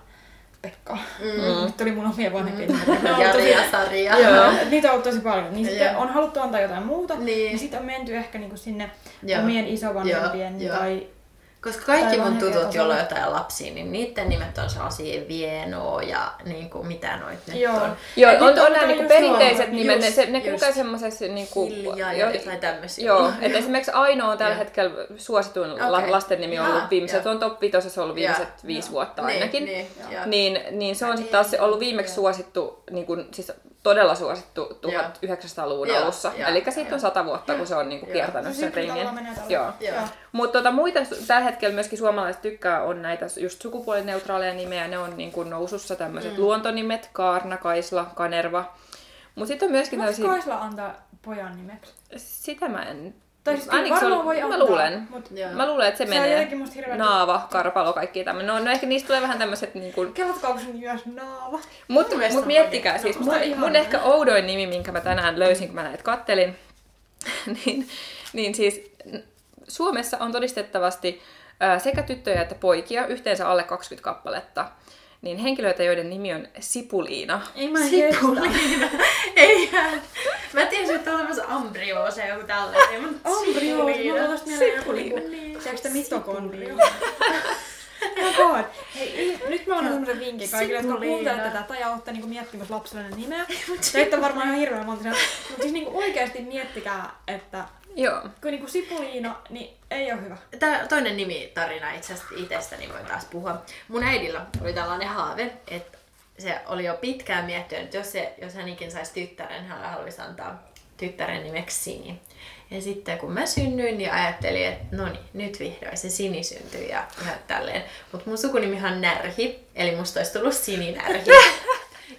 Pekka. Mm. (laughs) Nyt tuli mun omia vanhempia. Mm. Jari ja Sarja. Joo, niitä on ollut tosi paljon. Niin sitten on haluttu antaa jotain muuta, Niin. niin sitten on menty ehkä niinku sinne Joo. omien isovanhempien joo. tai Koska kaikki mun tutut, joilla on jotain lapsia, niin niiden nimet on sellaisia Vienoa ja niin kuin, mitä noit nyt Joo. on. Joo, on, on on nämä niinku just perinteiset tuo- nimet, ne, just- se, ne kulkee semmoisessa niinku... Hilja ja jotain tämmöisiä. Joo, (laughs) että esimerkiksi Aino on tällä hetkellä suosituin okay. lasten nimi on ollut viimeiset, on top 5 ollut viimeiset viisi vuotta Niin, ainakin. niin, niin, niin se on sitten taas ollut viimeksi suosittu, niin kuin, siis todella suosittu 1900-luvun Joo, alussa. joo, Eli siitä joo. on sata vuotta, kun se on niin kuin Joo. kiertänyt No sen sykli ringin. Joo. Joo. Mutta tota, muita tällä hetkellä myöskin suomalaiset tykkää on näitä just sukupuolineutraaleja nimeä. Ne on niin kuin nousussa tämmöiset mm. luontonimet, Kaarna, Kaisla, Kanerva. Mutta sitten on myöskin Voiko tämmöisiä... Kaisla antaa pojan nimeksi? Sitä mä en... Tai siis kyllä Ainakin se varmaan on, voi mä antaa, luulen. mut- Joo. Mä luulen, että se, Se on menee. jotenkin musta hirveän- Naava, karpalo, kaikki tämmöinen. No, no ehkä niistä tulee vähän tämmöiset niin kuin... Kelatkaa, sun myös naava. Mut, Mun mielestä mut on miettikää oikein. siis, No, mun, ihana. mun ehkä oudoin nimi, minkä mä tänään löysin, kun mä näitä kattelin, (laughs) niin, niin siis Suomessa on todistettavasti sekä tyttöjä että poikia, yhteensä alle 20 kappaletta, niin henkilöitä, joiden nimi on Sipuliina. Ei mä Sipuliina. (laughs) Eihän. Mä tiesin, että on olemassa ambrioosa ja joku tällainen, Ambrioosi, sipuliina. mulla tästä mieleen joku Sipuliina. niinku, tiedätkö sitä mitokondria? (laughs) Oh god. Hei, nyt mä annan semmosen vinkin kaikille, jotka Sipuliina. kuuntelee tätä tai olette niinku miettimässä lapsellenne nimeä. Teitä on varmaan ihan hirveän monta Mutta siis niinku oikeesti miettikää, että Joo. kun niinku sipuliina, niin ei oo hyvä. Tää toinen nimi tarina itse asiassa itsestäni voin taas puhua. Mun äidillä oli tällainen haave, että se oli jo pitkään miettinyt, että jos, se, jos hän ikin saisi tyttären, hän haluaisi antaa tyttären nimeksi Sini. Ja sitten kun mä synnyin, niin ajattelin, että no niin, nyt vihdoin se Sini syntyi ja, ja tälleen. Mutta mun sukunimihan on Närhi, eli musta olisi tullut Sini Närhi. (laughs)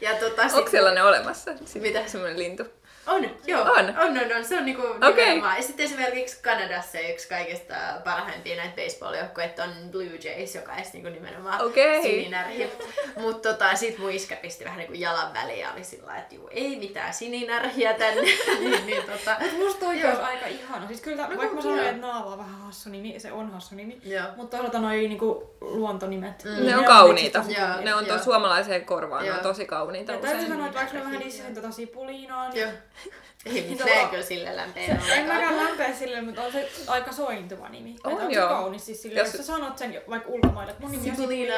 Ja tota, Onko sit- sellainen olemassa? Mitä? Semmoinen lintu. On, joo. On? On, on, on. Se on niinku Okei. nimenomaan. Ja sitten esimerkiksi Kanadassa yksi kaikista parhaimpia näitä baseball-joukkueita on Blue Jays, joka on niinku nimenomaan Okei. sininärhi. Mutta tota, sit mun iskä pisti vähän niinku jalan väliin ja oli sillä että juu, ei mitään sininärhiä tänne. (laughs) niin, niin, tota, Musta toi Joo. olisi aika ihana. Siis kyllä, No, vaikka mä sanoin, että naava on vähän hassu nimi, se on hassu nimi. Joo. Mutta toisaalta noi niinku luontonimet. Ne niin on ne kauniita. tosi Joo. Ne on tuon suomalaiseen korvaan, ne on tosi kauniita Ja täytyy sanoa, että vaikka mä vähän dissasin tota sipuliinaa, niin. Ei sille lämpeä. en mäkään lämpeä sille, mutta on se aika sointuva nimi. On, on joo. se kaunis siis sille, Jos- jos, sä sanot sen jo vaikka ulkomaille, että mun nimi on niin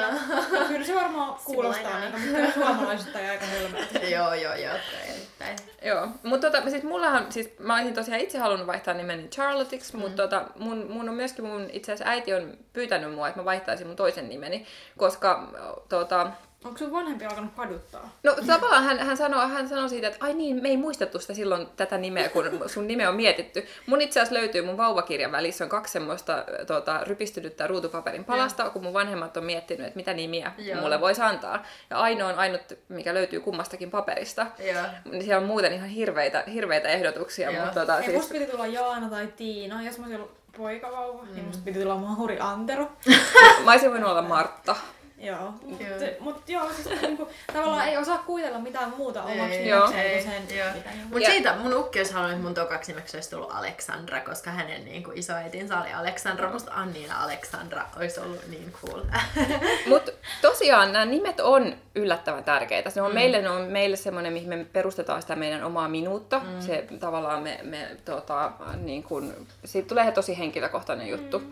Kyllä se varmaan (laughs) kuulostaa niitä, mutta suomalaiset tai aika hölmöitä. (laughs) joo, joo, joo. Erittäin. Joo, mutta tota, siis mullahan, siis mä olisin tosiaan itse halunnut vaihtaa nimeni Charlotteiksi, mm. mutta tota, mun, mun on myöskin mun, itse asiassa äiti on pyytänyt mua, että mä vaihtaisin mun toisen nimeni, koska tota, Onko sun vanhempi alkanut kaduttaa? No tavallaan hän, hän, sanoo, hän sanoo siitä, että ai niin, me ei muistettu sitä silloin tätä nimeä, kun sun nime on mietitty. Mun itse asiassa löytyy mun vauvakirjan välissä on kaksi semmoista tota, rypistynyttä ruutupaperin palasta, kun mun vanhemmat on miettinyt, että mitä nimiä Joo. mulle voisi antaa. Ja ainoa on ainut, mikä löytyy kummastakin paperista. Joo. Niin siellä on muuten ihan hirveitä, hirveitä ehdotuksia, Joo. mutta tota, Ei, siis... musta piti tulla Jaana tai Tiina, jos mä olisin poikavauva, niin musta piti tulla Mauri Antero. (laughs) Mä olisin voinut olla Martta. Joo, mutta Joo. mut joo, siis niinku, tavallaan ei osaa kuvitella mitään muuta omaksi nimekseen ei, kuin sen, niinku- Mut Ja- siitä mun ukki olisi halunnut, että mun tokaksi nimeksi olisi tullut Aleksandra, koska hänen niin kuin, isoäitinsä oli Aleksandra. Musta Anniina Aleksandra olisi ollut niin cool. (laughs) Mutta tosiaan nämä nimet on yllättävän tärkeitä. Se on mm. meille, ne on meille semmoinen, mihin me perustetaan sitä meidän omaa minuutta. Mm. Se tavallaan me, me tota, niin kun, siitä tulee tosi henkilökohtainen juttu. Mm.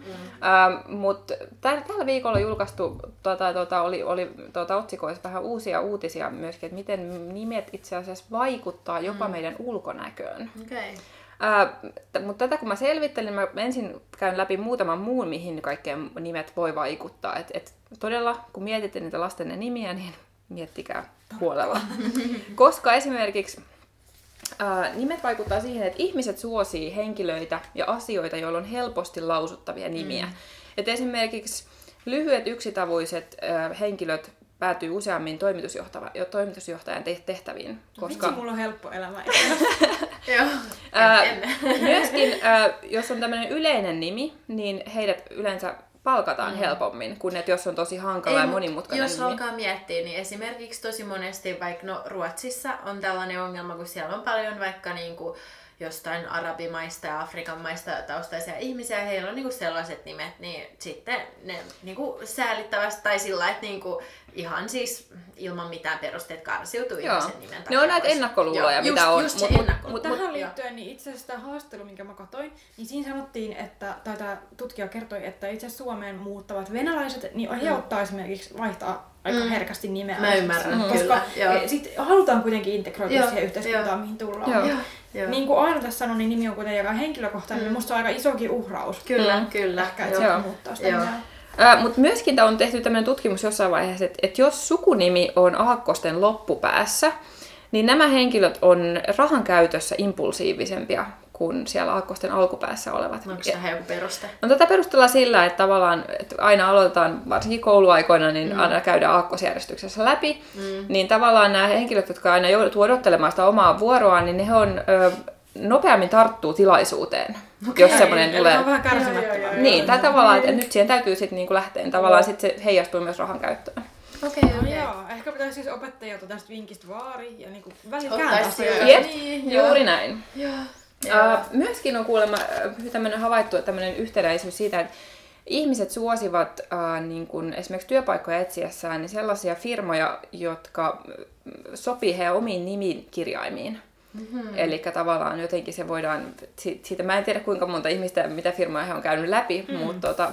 Ähm, Mutta tällä viikolla julkaistu, tota, tota, oli, oli tota, otsikoissa vähän uusia uutisia myöskin, että miten nimet itse asiassa vaikuttaa jopa mm. meidän ulkonäköön. Okay. Ää, t- mutta tätä kun mä selvittelin, mä ensin käyn läpi muutaman muun, mihin kaikkeen nimet voi vaikuttaa. Et, et todella, kun mietitte niitä lastenne nimiä, niin miettikää huolella. (laughs) Koska esimerkiksi ää, nimet vaikuttaa siihen, että ihmiset suosii henkilöitä ja asioita, joilla on helposti lausuttavia nimiä. Mm. Et esimerkiksi lyhyet yksitavuiset henkilöt päätyy useammin toimitusjohtava, jo toimitusjohtajan te- tehtäviin. Vitsi, mulla on helppo elämä. (laughs) Joo. Myöskin, jos on tämmöinen yleinen nimi, niin heidät yleensä palkataan mm. helpommin, kuin että jos on tosi hankala ja mut monimutkainen Jos nimi. alkaa miettiä, niin esimerkiksi tosi monesti, vaikka no Ruotsissa on tällainen ongelma, kun siellä on paljon vaikka niinku jostain arabimaista ja Afrikan maista taustaisia ihmisiä, heillä on niinku sellaiset nimet, niin sitten ne niinku säälittävästi tai sillä että niinku ihan siis ilman mitään perusteet karsiutuu Joo. ihmisen nimen Ne on näitä ennakkoluuloja, Joo, mitä just, on. Just se Mut- mut- mut- Tähän Joo. liittyen, niin itse asiassa tämä haastattelu, minkä mä katsoin, niin siinä sanottiin, että, tai tämä tutkija kertoi, että itse Suomeen muuttavat venäläiset, niin he ottaa esimerkiksi vaihtaa aika Mm. herkästi nimeä. Mä ymmärrän, Koska kyllä, joo. sitten halutaan kuitenkin integroitua Joo, siihen yhteiskuntaan, joo. mihin tullaan. Joo. Joo, joo. Niin kuin Aino tässä sanoi, niin nimi on kuitenkin aika henkilökohtainen, niin musta on aika isokin uhraus. Kyllä, Mm. kyllä. Ehkä, että joo. se muuttaa sitä Joo. Mutta myöskin on tehty tämmöinen tutkimus jossain vaiheessa, että, että jos sukunimi on aakkosten loppupäässä, niin nämä henkilöt on rahan käytössä impulsiivisempia kuin siellä aakkosten alkupäässä olevat. Onko tähän joku peruste? No tätä perustellaan sillä, että tavallaan että aina aloitetaan, varsinkin kouluaikoina, niin mm. aina käydään aakkosjärjestyksessä läpi. Mm. Niin tavallaan nämä henkilöt, jotka aina joutuu odottelemaan sitä omaa vuoroaan, niin ne on ö, nopeammin tarttuu tilaisuuteen, okay. jos semmoinen tulee. se on vähän kärsimättömää. Niin, tai tavallaan, että nyt siihen täytyy sitten niinku lähteä, niin tavallaan sit se heijastuu myös rahan käyttöön. Okei, No okei. joo, ehkä pitäisi siis opettajilta tästä vinkistä vaari ja niinku välillä kääntää. Jep, Niin, joo. juuri näin. Joo. Uh, myöskin on kuulemma äh, tämmöinen havaittu tämmöinen yhtenäisyys siitä, että ihmiset suosivat uh, niin kun esimerkiksi työpaikkoja etsiessään niin sellaisia firmoja, jotka sopii heidän omiin nimikirjaimiin. Mm-hmm. Eli tavallaan jotenkin se voidaan, si- siitä mä en tiedä kuinka monta ihmistä, mitä firmoja he on käynyt läpi, mm. mutta tota,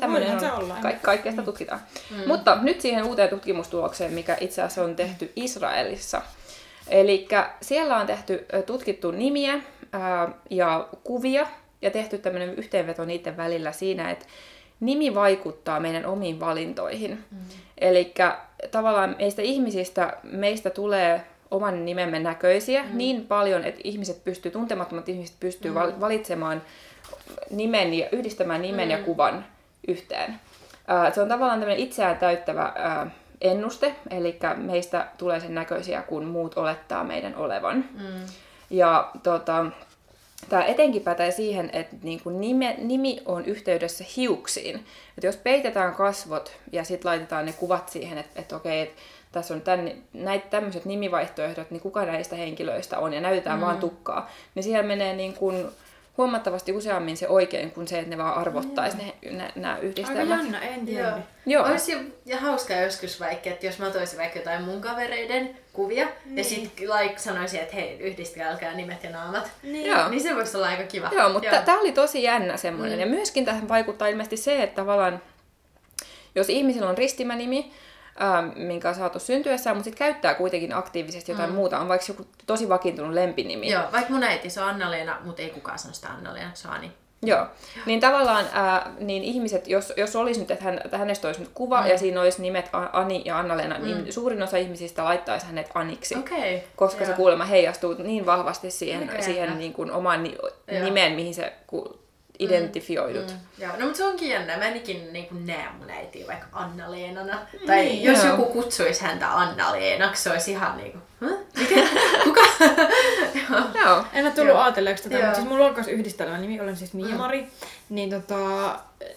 tämmöinen on, ka- kaikkea sitä tutkitaan. Mm. Mutta nyt siihen uuteen tutkimustulokseen, mikä itse asiassa on tehty Israelissa. Eli siellä on tehty tutkittu nimiä ää, ja kuvia ja tehty tämmöinen yhteenveto niiden välillä siinä, että nimi vaikuttaa meidän omiin valintoihin. Mm. Eli tavallaan meistä ihmisistä, meistä tulee oman nimemme näköisiä mm. niin paljon, että ihmiset pystyy, tuntemattomat ihmiset pystyy mm. valitsemaan nimen ja yhdistämään nimen mm. ja kuvan yhteen. Se on tavallaan tämmöinen itseään täyttävä ennuste, eli meistä tulee sen näköisiä, kun muut olettaa meidän olevan. Mm. Ja tota, tämä etenkin pätee siihen, että niinku nime, nimi on yhteydessä hiuksiin. Et jos peitetään kasvot ja sitten laitetaan ne kuvat siihen, että et okei, et tässä on tän, näitä tämmöiset nimivaihtoehdot, niin kuka näistä henkilöistä on, ja näytetään mm. vaan tukkaa, niin siellä menee niin kuin huomattavasti useammin se oikein kuin se, että ne vaan arvottaisi ne, nä- nämä Aika yhdistelmät. jännä, en tiedä. Joo. Joo. Olisi jo, ja hauskaa joskus vaikka, että jos mä toisin vaikka jotain mun kavereiden kuvia, niin. ja sit like, sanoisin, että hei, yhdistäkää nimet ja naamat. Niin. Joo. Niin se voisi olla aika kiva. Joo, mutta tämä oli tosi jännä semmoinen. Mm. Ja myöskin tähän vaikuttaa ilmeisesti se, että tavallaan, jos ihmisillä on ristimänimi, ähm, minkä on saatu syntyessään, mutta sitten käyttää kuitenkin aktiivisesti jotain mm. muuta, on vaikka joku tosi vakiintunut lempinimi. Joo, vaikka mun äiti, se on Anna-Leena, mutta ei kukaan sano sitä Anna-Leena, se on Ani. Joo. Niin tavallaan ää, niin ihmiset, jos, jos olisi nyt, että hän, hänestä olisi nyt kuva mm. ja siinä olisi nimet Ani ja Anna-Leena, mm. niin suurin osa ihmisistä laittaisi hänet Aniksi. Okei. Koska se Joo. kuulemma heijastuu niin vahvasti siihen, siihen jännä. niin kuin omaan ni- nimeen, mihin se ku- identifioidut. Mm. Joo, no mutta se onkin jännä. Mä ikinä niin kuin näe mun äitiä vaikka Anna-Leenana. Tai Niin. jos Joo. joku kutsuisi häntä Anna-Leenaksi, se olisi ihan niin kuin, huh? (laughs) Kuka? Joo. En ole tullut ajatelleeksi tätä, Joo. mutta siis mulla on myös yhdistelmä nimi, olen siis Mia-Mari. Niin tota,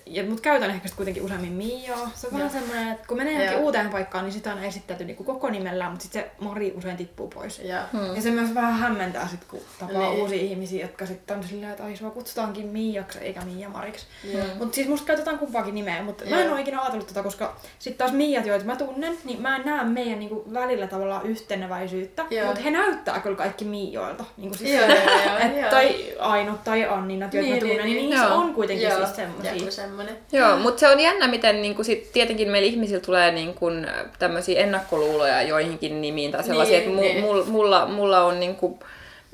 ja mut käytän ehkä sit kuitenkin useammin Miaa. Se on vähän semmoinen, että kun menee johonkin Joo. uuteen paikkaan, niin sitä aina esittäytyy niinku koko nimellään, mutta sitten se Mari usein tippuu pois. Joo. Ja se myös vähän hämmentää sit, kun tapaa Niin. uusia ihmisiä, jotka sitten on silleen, että ai sua kutsutaankin Miaksi eikä Mia Mariksi. Joo. Mutta siis musta käytetään kumpaakin nimeä, mutta mä en Joo. ole ikinä ajatellut tota, koska sitten taas Miat, joita mä tunnen, niin mä en näe meidän niinku välillä tavallaan yhteneväisyyttä, Joo. Mutta he näyttää kyllä kaikki Miioilta. Niinku siis Joo, joo, joo, (laughs) et, joo. tai Ainut tai Anninat, joita Niin, mä tunnen, niin, niin, niin. on kuitenkin Joo. siis semmosia. Joku semmonen. Joo, mutta se on jännä, miten niinku sit, tietenkin meillä ihmisillä tulee niinku, tämmöisiä ennakkoluuloja joihinkin nimiin tai sellaisia, Niin, että mu, niin. mul, mulla, mulla on niinku,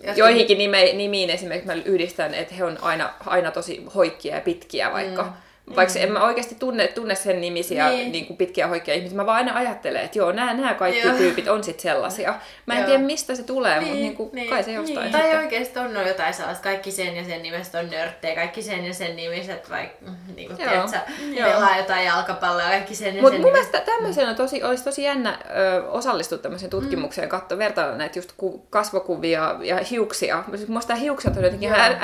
Ja joihinkin nime, nimiin esimerkiksi mä yhdistän, että he on aina, aina tosi hoikkia ja pitkiä vaikka. Mm. Vaikka en mä oikeasti tunne, tunne sen nimisiä Niin. niin. Niin kuin pitkiä hoikkia ihmisiä, mä vaan aina ajattelen, että joo, nämä, nämä kaikki Joo. tyypit on sit sellaisia. Mä en Joo. tiedä mistä se tulee, niin, mutta Niin, niin kuin, niin, kai se jostain niin. sitten. Tai oikeesti on no jotain sellaista, kaikki sen ja sen nimestä on nörttejä, kaikki sen ja sen nimiset, vaikka mm, niinku, Joo. tiedätkö, Joo. pelaa jotain jalkapalloa, kaikki sen ja Mutta sen mun nimestä. mielestä tämmöisenä tosi, olisi tosi jännä ö, osallistua tämmöiseen tutkimukseen, mm. katsoa vertailla näitä just ku, kasvokuvia ja hiuksia. Siis Mun mielestä tämä hiukset on jotenkin Joo. ihan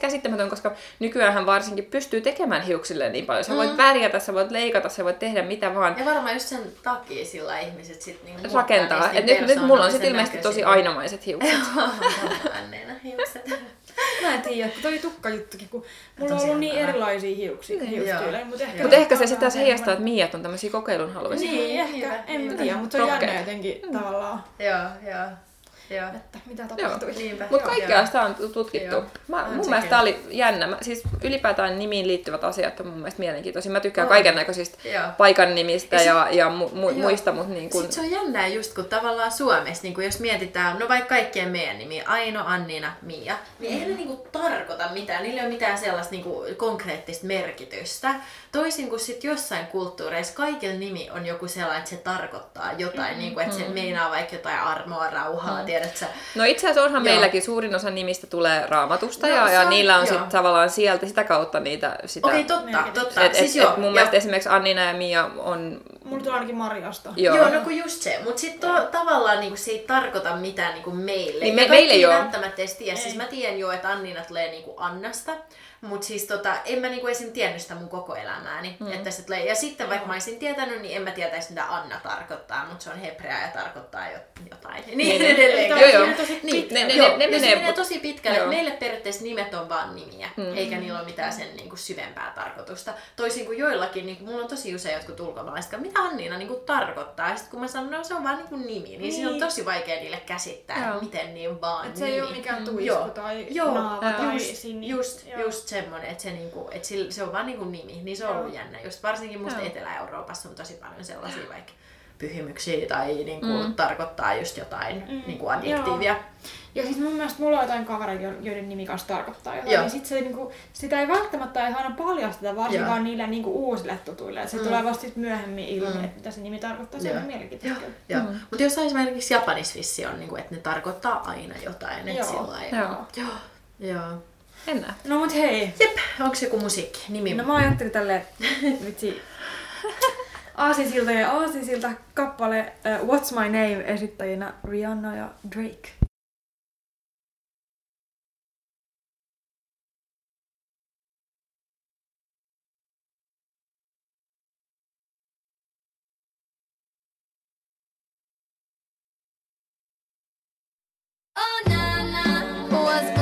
käsittämätön, koska nykyään varsinkin pystyy tekemään hiuksille niin paljon. Sä voit värjätä, sä voit leikata, sä voit tehdä mitä vaan. Ja varmaan just sen takia sillä ihmiset sit niinku rakentaa. Et nyt, nyt mulla on sitten persoonallisen ilmeisesti tosi näköisiä. ainamaiset hiukset. (laughs) Anneena hiukset. Mä en tiedä, toi tukkajuttukin, kun mulla on ollut niin erilaisia hiuksia, Niin. hiustyylejä, mutta ehkä... Mutta ehkä se sitä heijastaa, että Miat on tämmöisiä kokeilunhaluisia. Niin, ehkä, Niinpä, en tiedä, mutta se on jännä jotenkin tavallaan, Joo, joo. Joo. että mitä tapahtui. Mutta Joo. kaikkea sitä on tutkittu. Joo. Mä, On mun mielestä tää oli jännä. Mä, siis ylipäätään nimiin liittyvät asiat on mun mielestä mielenkiintoisia. Mä tykkään kaiken näköisistä Joo. paikan nimistä Ja ja, ja, mu, mu, Joo. muista, mutta niin kun, Sitten se on jännää just kun tavallaan Suomessa, niin kun jos mietitään, no vaikka kaikkien meidän nimi, Aino, Anniina, Mia, niin eihän ne niinku tarkoita mitään, niillä ei ole mitään sellaista niinku konkreettista merkitystä. Toisin kuin sitten jossain kulttuureissa kaikilla nimi on joku sellainen, että se tarkoittaa jotain, mm-hmm. niin kuin, että se meinaa vaikka jotain armoa, rauhaa, mm. Tiedät sä. No itse asiassa onhan Joo. meilläkin suurin osa nimistä tulee raamatusta No, ja, se ja on- niillä on sitten tavallaan sieltä sitä kautta niitä sitä. Okei, totta, merkitystä. totta. et, siis et, et mun joo. mielestä esimerkiksi Annina ja Mia on... Mulla tulee ainakin Marjasta. Joo. Joo, no kun just se. Mutta sitten tavallaan niinku, se ei tarkoita mitään niinku meille. Niin ja me- kaikki meille ei joo. välttämättä edes tiedä. Siis mä tiedän jo, että Anniina tulee niinku Annasta. Mutta siis tota, en mä niinku esim. tiennyt sitä mun koko elämääni. Mm. Että se tulee. Ja sitten vaikka mä olisin tietänyt, niin en mä tietäisi mitä Anna tarkoittaa. Mutta se on hebrea ja tarkoittaa jo- jotain. Niin, niin edelleen. Joo, joo. Tosi Niin, Ne- ne- joo, ne- ne menee- tosi pitkälle. Joo. Meille periaatteessa nimet on vaan nimiä, mm. eikä niillä ole mitään sen niin kuin, syvempää tarkoitusta. Toisin kuin joillakin, niin kuin, mulla on tosi usein jotkut ulkomaalaiset, mitä Anniina niin kuin, tarkoittaa. Ja sitten kun mä sanon, no se on vaan niin kuin, nimi, niin, niin. siinä on Niin. tosi vaikea niille käsittää, Joo. miten niin vaan Et se nimi. ei ole mikään tuisku Joo. tai Joo, naava tai just, just, Joo. just semmonen, että se, niinku, et sillä, se on vaan niinku nimi, niin se on ollut jännä. Just varsinkin musta Joo. Etelä-Euroopassa on tosi paljon sellaisia vaikka pyhimyksiä tai niinku, mm. tarkoittaa just jotain mm. niinku adjektiivia. Ja siis mun mielestä mulla on jotain kavereita, jo- joiden nimi kanssa tarkoittaa jotain. Joo. Niin sit se, niinku, sitä ei välttämättä edes aina paljasteta, varsinkaan Joo. niille niinku, uusille tutuille. Et se Mm. tulee vasta myöhemmin ilmi, Mm. että mitä se nimi tarkoittaa. Se on Joo. ihan mielenkiintoista. Joo. Mm. Mutta jossain esimerkiksi Japanis vissi on, niinku, että ne tarkoittaa aina jotain. Et Joo. lailla- Joo. Joo. Ennä. No mut hei, Jep, onko joku musiikki? Nimi? no mä ajattelin tälleen, (laughs) vitsi, Aasinsilta ja Aasinsilta kappale uh, What's My Name esittäjinä Rihanna ja Drake. Oh na na, what's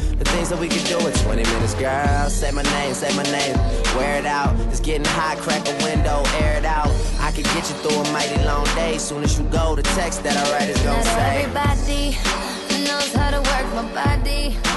The things that we could do in 20 minutes, girl. Say my name, say my name. Wear it out. It's getting hot, crack a window, air it out. I could get you through a mighty long day. Soon as you go, the text that I write is gonna Not say. everybody knows how to work my body.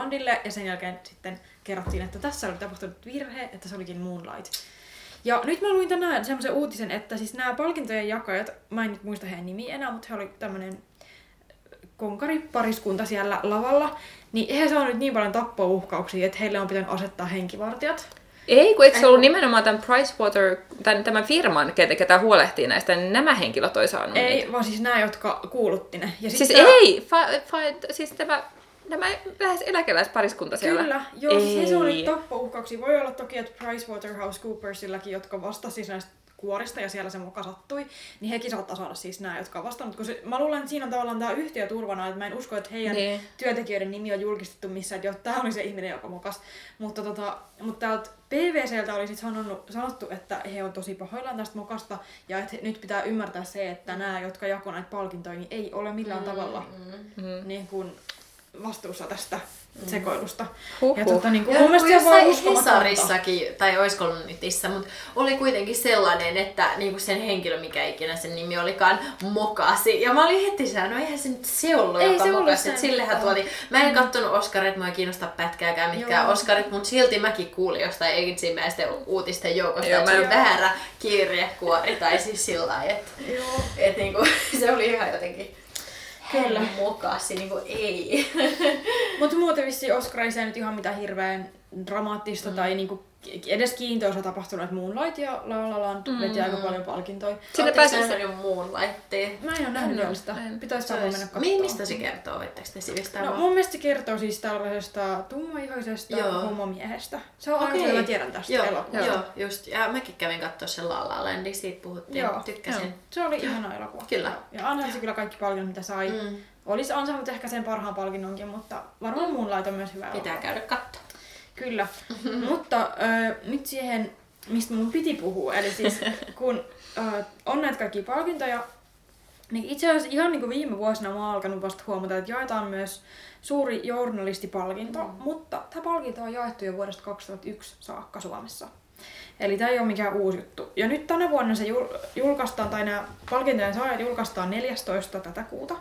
Landille ja sen jälkeen sitten kerrottiin, että tässä oli tapahtunut virhe, että se olikin Moonlight. Ja nyt mä luin tänään semmoisen uutisen, että siis nämä palkintojen jakajat, mä en nyt muista heidän nimiä enää, mutta he oli tämmönen konkaripariskunta siellä lavalla, niin he saa nyt niin paljon tappouhkauksia, että heille on pitänyt asettaa henkivartijat. Ei, kun eikö se ollut nimenomaan tämän Pricewater, tämän, tämän firman, ketä, ketä huolehtii näistä, niin nämä henkilöt olisi saanut Ei, niitä. vaan siis nämä, jotka kuulutti ne. Ja sit Siis tää- ei, fa, fa, siis tämä, nämä lähes eläkeläispariskunta siellä. Kyllä, joo, siis he saa Ei. nyt tappouhkauksia. Voi olla toki, että PricewaterhouseCoopersillakin, jotka vastasi siis näistä kuorista ja siellä se muka sattui, niin hekin saattaa saada siis nämä, jotka on vastannut. Kun se, mä luulen, että siinä on tavallaan tämä yhtiö turvana, että mä en usko, että heidän Niin. työntekijöiden nimi on julkistettu missään, että joo, tämä oli se ihminen, joka mokas. Mutta, tota, mutta täältä PVCltä oli sit sanonut, sanottu, että he on tosi pahoillaan tästä mokasta ja että he- nyt pitää ymmärtää se, että nämä, jotka jakoi näitä palkintoja, niin ei ole millään tavalla Mm. niin kuin vastuussa tästä sekoilusta. Huhhuh. Ja tota, niin kuin, Ja mun mielestä se on. Hesarissakin, tai oisko ollut netissä, mutta oli kuitenkin sellainen, että niinku sen henkilö, mikä ikinä sen nimi olikaan, mokasi. Ja mä olin heti siellä, no eihän se nyt se ollut, Ei joka se ollut mokasi. se, Et sillehän mutta- tuotiin. Mä en kattonut Oscarit, mua ei kiinnosta pätkääkään mitkään Joo. Oscarit, mutta silti mäkin kuulin jostain ensimmäisten uutisten joukosta, Joo, että mä se en- on väärä kirjekuori, tai siis sillä lailla, että Joo. et niinku, (laughs) se oli ihan jotenkin Kyllä. hän mokasi, niinku ei. Mutta muuten vissiin Oscarissa ei nyt ihan mitään hirveän dramaattista mm. tai niinku edes kiintoisa tapahtunut, että Moonlight ja La La Land mm. veti aika paljon palkintoja. Sinne pääsi... nähnyt Moonlightia? Mä en ole nähnyt vielä sitä. Pitäisi olisi- mennä katsomaan. Mi- mistä se kertoo? Voitteko te sivistää No mun mielestä se kertoo siis tällaisesta tummaihoisesta Joo. homomiehestä. Se on ainoa, mitä mä tiedän tästä Joo, elokuvasta. joo, just. Ja mäkin kävin katsoa sen La La Landin, siitä puhuttiin. Joo, Tykkäsin. joo. Se oli ihana elokuva. Kyllä. Ja ansaitsi kyllä kaikki palkinnot, mitä sai. Mm. Olisi ansainnut ehkä sen parhaan palkinnonkin, mutta varmaan Moonlight on myös hyvä Pitää elokuva. käydä katsoa. Kyllä. mutta äh, nyt siihen, mistä mun piti puhua. Eli siis (laughs) kun äh, on näitä kaikkia palkintoja, niin itse asiassa ihan niin kuin viime vuosina mä oon alkanut vasta huomata, että jaetaan myös suuri journalistipalkinto, mm. mutta tämä palkinto on jaettu jo vuodesta 2001 saakka Suomessa. Eli tämä ei ole mikään uusi juttu. Ja nyt tänä vuonna se jul- julkaistaan, tai nämä palkintojen saajat julkaistaan 14. tätä kuuta.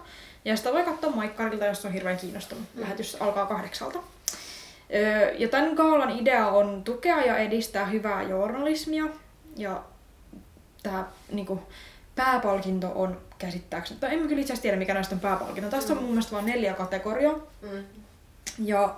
Ja sitä voi katsoa Maikkarilta, jos on hirveän kiinnostunut. Lähetys alkaa kahdeksalta. Ja tämän gaalan idea on tukea ja edistää hyvää journalismia. Ja tämä niinku, pääpalkinto on käsittääkseni, tai en mä kyllä itse asiassa tiedä mikä näistä on pääpalkinto. Tästä on mun mielestä vain neljä kategoriaa. Mm. Ja,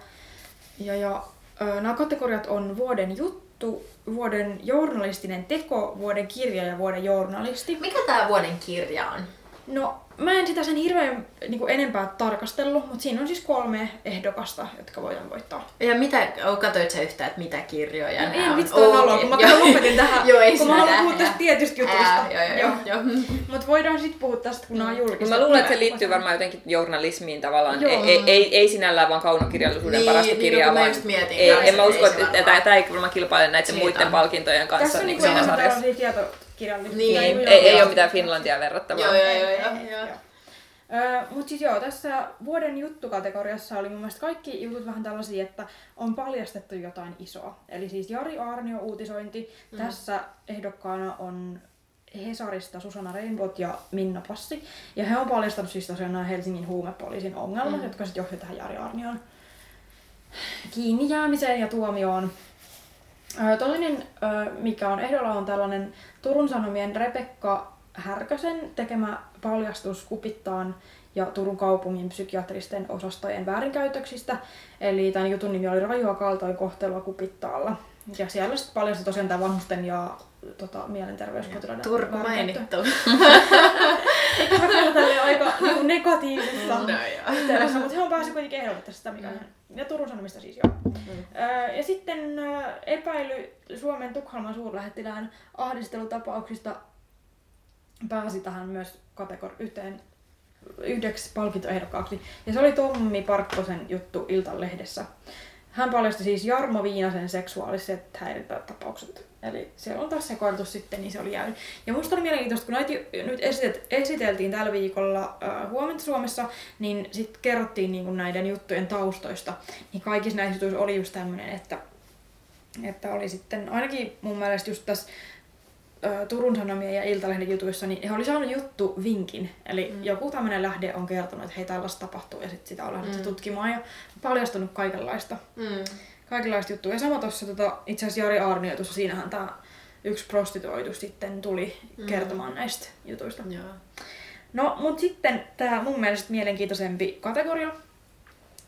ja, ja nämä kategoriat on vuoden juttu, vuoden journalistinen teko, vuoden kirja ja vuoden journalisti. Mikä tää vuoden kirja on? No, mä en sitä sen hirveän niin kuin enempää tarkastellut, mutta siinä on siis kolme ehdokasta, jotka voidaan voittaa. Ja mitä, katoit sä yhtään, että mitä kirjoja No, en on? vitsi haluaa, Okei, kun mä joo. lopetin tähän, (laughs) Joo, ei kun mä haluan puhua tästä tietystä jutusta. Ää, joo, joo, joo. joo. (laughs) Mutta voidaan sitten puhua tästä, kun nämä on julkistettu. Mä luulen, että se liittyy varmaan jotenkin journalismiin tavallaan. Joo. Ei, ei, ei, ei sinällään vaan kaunokirjallisuuden Niin, parasta niin, kirjaa, no kun mä vaan just mietin ei, en mä usko, että tämä ei varmaan kilpaile näiden muiden palkintojen kanssa Tässä on niin niinku enemmän sarjassa. tällaisia tietokirjallisia. Niin, Ei, ei, ei ole mitään Finlandia verrattavaa. Joo, joo, joo, joo, joo. Öö, Mutta siis joo, tässä vuoden juttukategoriassa oli mun mielestä kaikki jutut vähän tällaisia, että on paljastettu jotain isoa. Eli siis Jari Aarnio uutisointi. Mm. Tässä ehdokkaana on Hesarista Susanna Reinbot ja Minna Passi. Ja he on paljastanut siis tosiaan nämä Helsingin huumepoliisin ongelmat, mm. jotka sitten johti tähän Jari Aarnion kiinni jäämiseen ja tuomioon. Toinen, mikä on ehdolla, on tällainen Turun Sanomien Rebekka Härkösen tekemä paljastus Kupittaan ja Turun kaupungin psykiatristen osastojen väärinkäytöksistä. Eli tämän jutun nimi oli Rajua kaltoinkohtelua Kupittaalla. Ja siellä sitten paljastui tosiaan tämä vanhusten ja tota, mielenterveyspotilaiden Turku mainittu. Kyllä (laughs) tälleen aika niinku negatiivisessa No yhteydessä, mutta he on päässyt kuitenkin ehdolle sitä, mikä ihan- Ja Turun Sanomista siis joo. Öö, Ja sitten epäily Suomen Tukholman suurlähettilään ahdistelutapauksista pääsi tähän myös kategori- yhteen yhdeksi palkintoehdokkaaksi. Ja se oli Tommi Parkkosen juttu Iltalehdessä. Hän paljasti siis Jarmo Viinasen seksuaaliset häirintätapaukset. Eli siellä on taas sekoiltu sitten, niin se oli jäänyt. Ja musta oli mielenkiintoista, kun näitä nyt esitet, esiteltiin tällä viikolla äh, huomenta Suomessa, niin sitten kerrottiin niin näiden juttujen taustoista. Niin kaikissa näissä jutuissa oli just tämmöinen, että, että oli sitten ainakin mun mielestä just tässä ö, Turun Sanomien ja Iltalehden jutuissa, niin he oli saanut juttu vinkin. Eli mm. joku tämmöinen lähde on kertonut, että hei tällaista tapahtuu ja sitten sitä on lähdetty mm. tutkimaan ja paljastunut kaikenlaista, Mm. Kaikenlaista juttua. Ja sama tuossa tota, itse asiassa Jari Aarnio tuossa, siinähän tämä yksi prostituoitu sitten tuli mm. kertomaan näistä jutuista. Joo. No, mutta sitten tämä mun mielestä mielenkiintoisempi kategoria,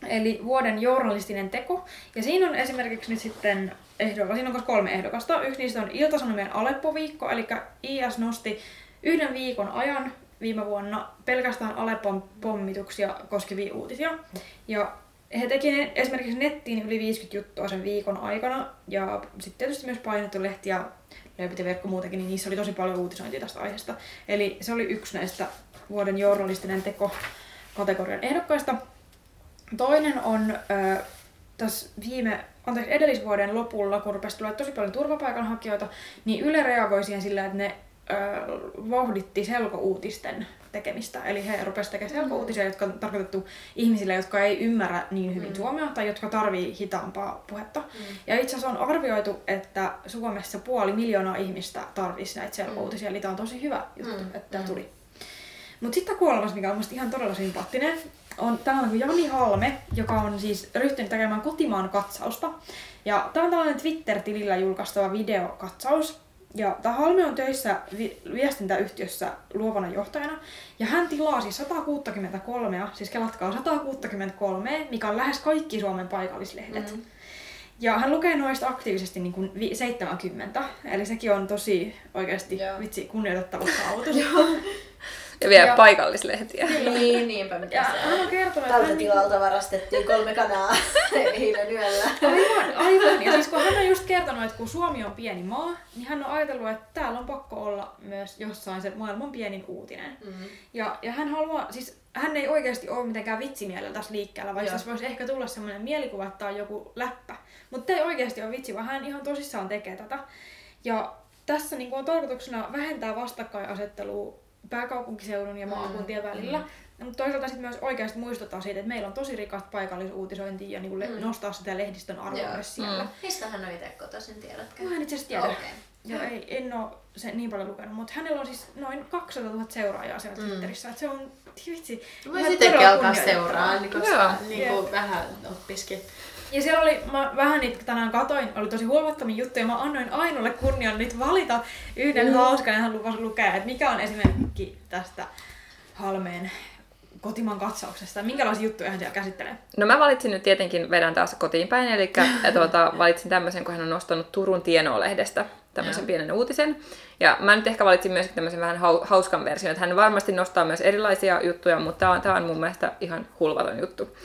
eli vuoden journalistinen teko. Ja siinä on esimerkiksi nyt sitten ehdolla, siinä on kolme ehdokasta. Yksi niistä on Ilta-Sanomien Aleppo-viikko, eli IS nosti yhden viikon ajan viime vuonna pelkästään Aleppon pommituksia koskevia uutisia. Ja he teki esimerkiksi nettiin yli 50 juttua sen viikon aikana, ja sitten tietysti myös painettu lehti ja löypyteverkko muutenkin, niin niissä oli tosi paljon uutisointia tästä aiheesta. Eli se oli yksi näistä vuoden journalistinen teko kategorian ehdokkaista. Toinen on ö, tässä viime, anteeksi, edellisvuoden lopulla, kun rupesi tulla tosi paljon turvapaikanhakijoita, niin Yle reagoi siihen sillä, että ne ö, vauhditti selkouutisten tekemistä. Eli he rupesivat tekemään selkouutisia, jotka on tarkoitettu ihmisille, jotka ei ymmärrä niin hyvin mm. suomea tai jotka tarvii hitaampaa puhetta. Mm. Ja itse asiassa on arvioitu, että Suomessa puoli miljoonaa ihmistä tarvitsisi näitä selkouutisia, eli tämä on tosi hyvä juttu, mm. että tämä tuli. Mutta sitten kolmas, mikä on musta ihan todella sympaattinen, on tällainen kuin Jani Halme, joka on siis ryhtynyt tekemään kotimaan katsausta. Ja tämä on tällainen Twitter-tilillä julkaistava videokatsaus. Ja tämä Halme on töissä vi- viestintäyhtiössä luovana johtajana. Ja hän tilasi 163, siis kelatkaa 163, mikä on lähes kaikki Suomen paikallislehdet. Mm. Ja hän lukee noista aktiivisesti niin kuin vi- 70, eli sekin on tosi oikeasti Joo. vitsi kunnioitettava saavutus. (laughs) (laughs) Ja vielä Ja- paikallislehtiä. Niin, niinpä mitä Ja se hän on. on kertonut, että hän, niin Tautatilalta varastettiin kolme kanaa (laughs) eilen yöllä. Aivan, aivan. Ja siis kun hän on just kertonut, että kun Suomi on pieni maa, niin hän on ajatellut, että täällä on pakko olla myös jossain se maailman pienin uutinen. Mm-hmm. Ja, ja hän haluaa, siis hän ei oikeasti ole mitenkään vitsimielellä tässä liikkeellä, vaikka Joo. tässä voisi ehkä tulla semmoinen mielikuva, että tämä on joku läppä. Mutta tämä ei oikeasti ole vitsi, vaan hän ihan tosissaan tekee tätä. Ja tässä niin on tarkoituksena vähentää vastakkainasettelua pääkaupunkiseudun ja maakuntien välillä. Mutta toisaalta sitten myös oikeasti muistuttaa siitä, että meillä on tosi rikasta paikallisuutisointia ja niin le- nostaa sitä lehdistön arvoa myös siellä. Mistä hän on itse kotoisin, tiedätkö? Mä en itse asiassa tiedä. Okei. Joo, ei, en ole se niin paljon lukenut, mutta hänellä on siis noin 200 000 seuraajaa siellä Twitterissä. Et se on, vitsi, sittenkin todella alkaa seuraa, niin koska niin kuin vähän oppiskin. Ja siellä oli, mä vähän niitä tänään katoin, oli tosi huomattomia juttuja. Mä annoin Ainulle kunnian nyt valita yhden mm. hauskan ja hän lupasi lukea, että mikä on esimerkki tästä Halmeen kotimaan katsauksesta. Minkälaisia juttuja hän siellä käsittelee? No mä valitsin nyt tietenkin, vedän taas kotiin päin, eli tuota, valitsin tämmöisen, kun hän on nostanut Turun Tienoa-lehdestä tämmöisen pienen uutisen. Ja mä nyt ehkä valitsin myös tämmöisen vähän hau- hauskan version, että hän varmasti nostaa myös erilaisia juttuja, mutta tämä on, tää on mun mielestä ihan hulvaton juttu.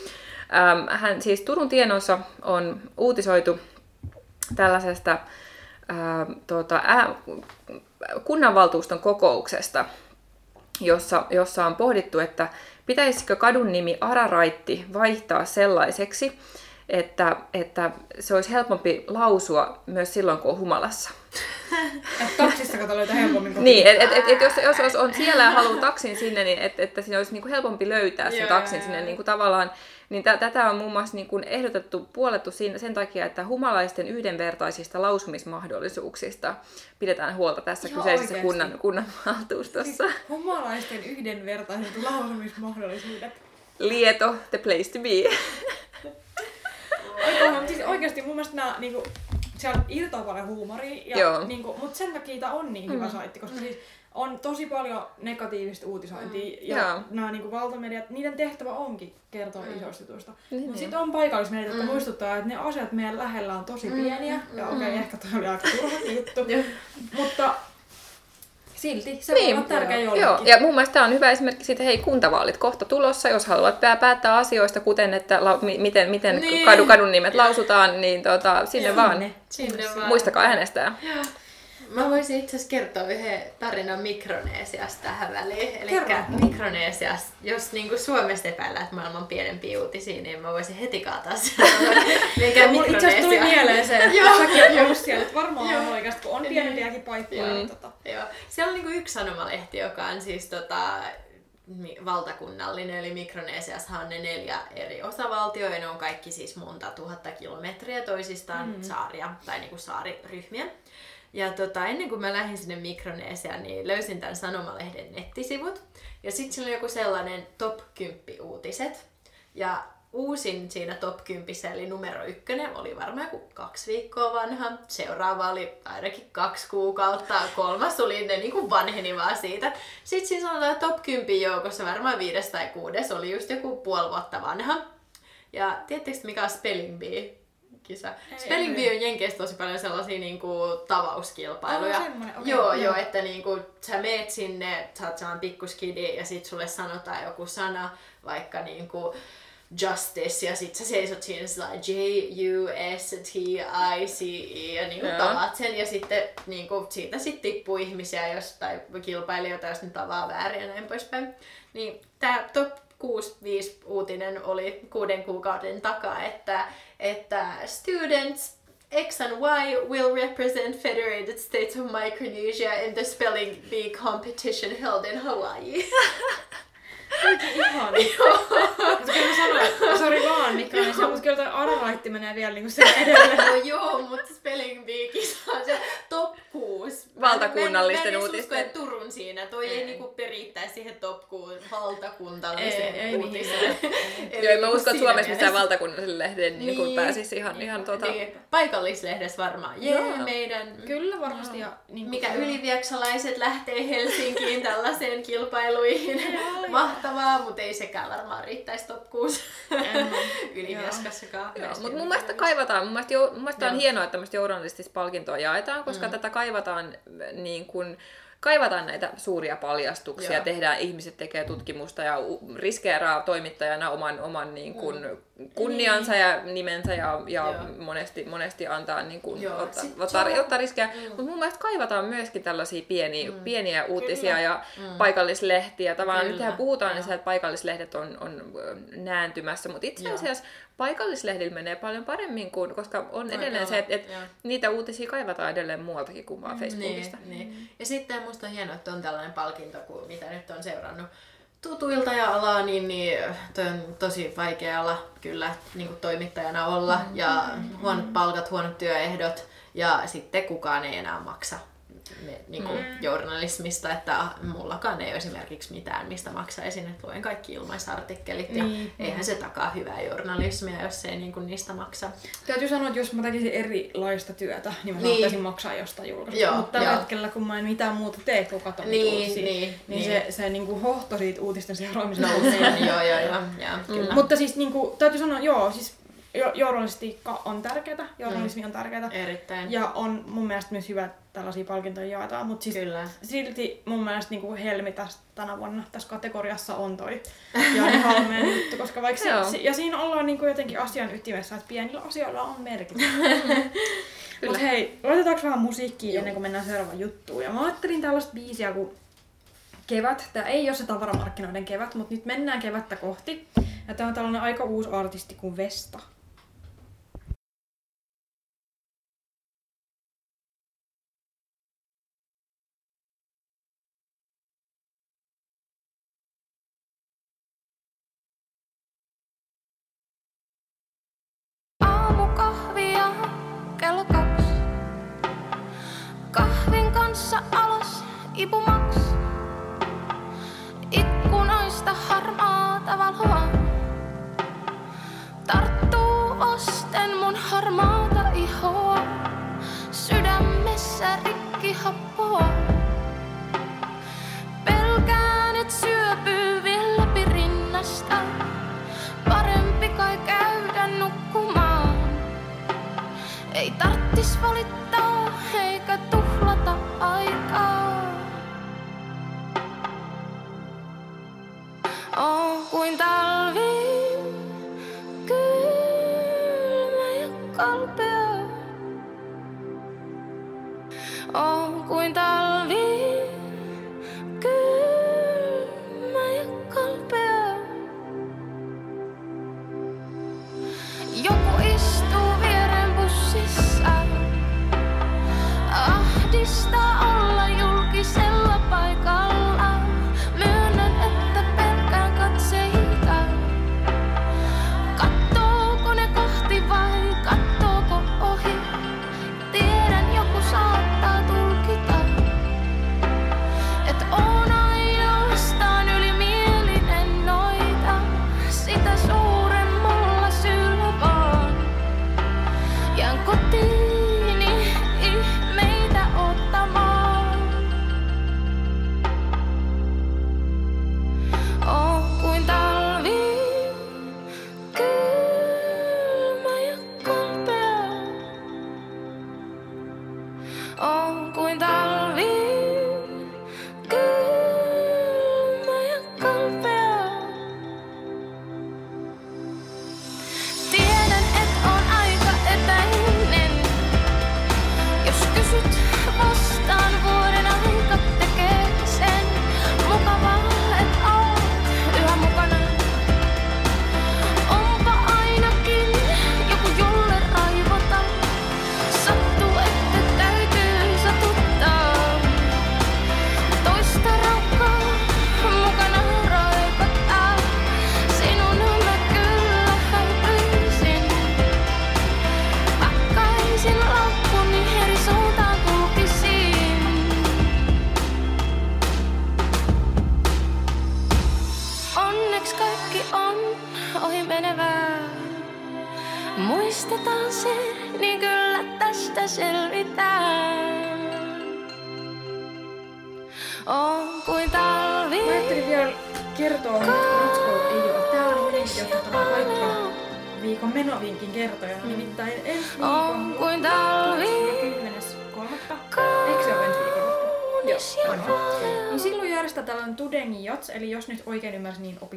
Ähm, hän siis Turun Tienossa on uutisoitu tällaisesta äh, tuota, ä, kunnanvaltuuston kokouksesta, jossa, jossa on pohdittu, että pitäisikö kadun nimi Araraitti vaihtaa sellaiseksi, että, että se olisi helpompi lausua myös silloin, kun on humalassa. Et taksista kato löytää helpommin kotiin. Niin, että et, et jos, jos, jos on siellä ja haluaa taksin sinne, niin että et siinä olisi niinku helpompi löytää sen Joo, taksin sinne niinku tavallaan. Niin tä, tätä on muun muassa niinku ehdotettu, puolettu siinä, sen takia, että humalaisten yhdenvertaisista lausumismahdollisuuksista pidetään huolta tässä Ihan kyseisessä oikeesti. kunnan, kunnanvaltuustossa. Siis humalaisten yhdenvertaiset lausumismahdollisuudet. Lieto, the place to be. (laughs) Mutta siis oikeasti mun mielestä nämä niinku, siellä irtoaa paljon huumoria, ja, Joo. niinku, mutta sen takia tää on niin hyvä mm. saitti, koska siis on tosi paljon negatiivista uutisointia mm. ja Joo. nämä niinku valtamediat, niiden tehtävä onkin kertoa mm. isoista jutuista. Niin, Mutta niin. sitten on paikallismediat, jotka muistuttaa, että ne asiat meidän lähellä on tosi pieniä, ja okei, okay, ehkä toi oli aika turha (laughs) juttu, mutta silti se niin, on tärkeä jollekin. Joo, ja mun mielestä tämä on hyvä esimerkki siitä, hei kuntavaalit kohta tulossa, jos haluat pää- päättää asioista, kuten että la, mi, miten, miten Niin. niin. kadu, kadun nimet lausutaan, niin tota, sinne vaan. Sinne vaan. Muistakaa äänestää. Mä voisin itse asiassa kertoa yhden tarinan Mikroneesiasta tähän väliin. Eli Kerro. Mikroneesiasta, jos niinku Suomesta epäillään, että maailman pienempiä uutisia, niin mä voisin heti kaataa sen. (laughs) Mikä Mulla itse asiassa tuli mieleen se, että säkin oot ollut siellä, että varmaan on oikeasti, kun on pienempiäkin paikkoja. Joo. Niin, tota, Joo. Siellä on niinku yksi sanomalehti, joka on siis tota, valtakunnallinen, eli Mikronesiassahan on ne neljä eri osavaltioa, ja ne on kaikki siis monta tuhatta kilometriä toisistaan mm. saaria, tai niinku saariryhmiä. Ja tota, ennen kuin mä lähdin sinne Mikronesiaan, niin löysin tämän sanomalehden nettisivut. Ja sitten siinä oli joku sellainen top 10 uutiset. Ja uusin siinä top 10 eli numero ykkönen oli varmaan joku kaksi viikkoa vanha. Seuraava oli ainakin kaksi kuukautta. Kolmas oli ne niin kuin vanheni vaan siitä. Sitten siinä sanotaan top 10 joukossa varmaan viides tai kuudes oli just joku puoli vuotta vanha. Ja tiedättekö mikä on Spelling Bee? Kisa. Spelling Bee on Jenkeissä tosi paljon sellaisia niinku tavauskilpailuja. Semmonen, okei, joo, joo. että niinku, sä meet sinne, sä oot sellainen pikkuskidi ja sit sulle sanotaan joku sana, vaikka niinku justice ja sit sä seisot siinä sellainen J-U-S-T-I-C-E ja niinku Joo. tavat sen ja sitten niinku, siitä sit tippuu ihmisiä jos, tai kilpailijoita, jos ne tavaa väärin ja näin poispäin. Niin tää top 6-5 uutinen oli kuuden kuukauden takaa, että, että students X and Y will represent Federated States of Micronesia in the spelling bee competition held in Hawaii. (laughs) Ihan. (laughs) Mutta kyllä mä sanoin, että sori vaan Mikronesia, mutta kyllä toi Araraitti menee vielä niinku sen edelle. (laughs) no joo, mutta spelling bee kisa on se top 6 uusi. Valtakunnallisten Mä en- mä uutisten. usko, että Turun siinä. Toi ei, Ei. niinku perittäisi siihen top kuun valtakunnallisen Ei, ei uutiseen. Eli Joo, en mä niinku usko, että siinä Suomessa mitään valtakunnallisen lehden niin. Niin. pääsisi ihan, ihan tota... Niin, paikallislehdessä varmaan. Jee, Joo. meidän Kyllä varmasti. Ja, niin mikä ylivieksalaiset lähtee Helsinkiin tällaiseen kilpailuihin. Mahtavaa, mutta ei sekään varmaan riittäisi top 6 (laughs) Ylivieskassakaan. Joo, mutta mun mielestä kaivataan, mun mielestä, mun mielestä on hienoa, että tämmöistä journalistista palkintoa jaetaan, koska mm. tätä kaivataan äh, niin kuin, kaivataan näitä suuria paljastuksia, Joo. tehdään, ihmiset tekee tutkimusta ja riskeeraa toimittajana oman, oman niin kuin, kunniansa ja nimensä ja, ja Joo. monesti, monesti antaa niin kuin, Joo, ottaa, ottaa, on- ottaa riskejä. Mm. Mutta mun mielestä kaivataan myöskin tällaisia pieniä, mm. pieniä uutisia Kyllä. ja mm. paikallislehtiä. Tavallaan Kyllä, nythän puhutaan, niin että paikallislehdet on, on nääntymässä, mutta itse Joo. asiassa paikallislehdillä menee paljon paremmin, kuin, koska on edelleen olla, se, että, joo. niitä uutisia kaivataan edelleen muualtakin kuin vaan Facebookista. Niin, niin. Ja sitten musta on hienoa, että on tällainen palkinto, mitä nyt on seurannut tutuilta ja alaa, niin, niin toi on tosi vaikea ala kyllä niin kuin toimittajana olla. Mm-hmm. Ja huonot palkat, huonot työehdot ja sitten kukaan ei enää maksa niin kuin Mm. journalismista, että mullakaan ei ole esimerkiksi mitään, mistä maksaisin, että luen kaikki ilmaisartikkelit ja Niin. eihän se takaa hyvää journalismia, jos ei niin kuin niistä maksa. Täytyy sanoa, että jos mä tekisin erilaista työtä, niin mä Niin. saattaisin maksaa jostain julkaisusta. Joo, Mutta tällä joo. hetkellä, kun mä en mitään muuta tee kuin katon Niin, uutisia, niin, niin, niin. se, se niin kuin hohto siitä uutisten seuraamisesta nousee. (laughs) joo, joo, joo, joo, kyllä. Mutta siis niin kuin, täytyy sanoa, joo, siis journalistiikka on tärkeää, journalismi on tärkeää. Erittäin. Ja on mun mielestä myös hyvä, että tällaisia palkintoja jaetaan, mutta siis Kyllä. silti mun mielestä niin kuin Helmi tästä, tänä vuonna tässä kategoriassa on toi (laughs) Jani Halmeen juttu, koska vaikka Joo. se, ja siinä ollaan niin kuin jotenkin asian ytimessä, että pienillä asioilla on merkitystä. (laughs) Mutta hei, laitetaanko vähän musiikkia ennen kuin mennään seuraavaan juttuun. Ja mä ajattelin tällaista biisiä kuin Kevät. Tämä ei ole se tavaramarkkinoiden kevät, mutta nyt mennään kevättä kohti. Ja tämä on tällainen aika uusi artisti kuin Vesta. On kuin talvi,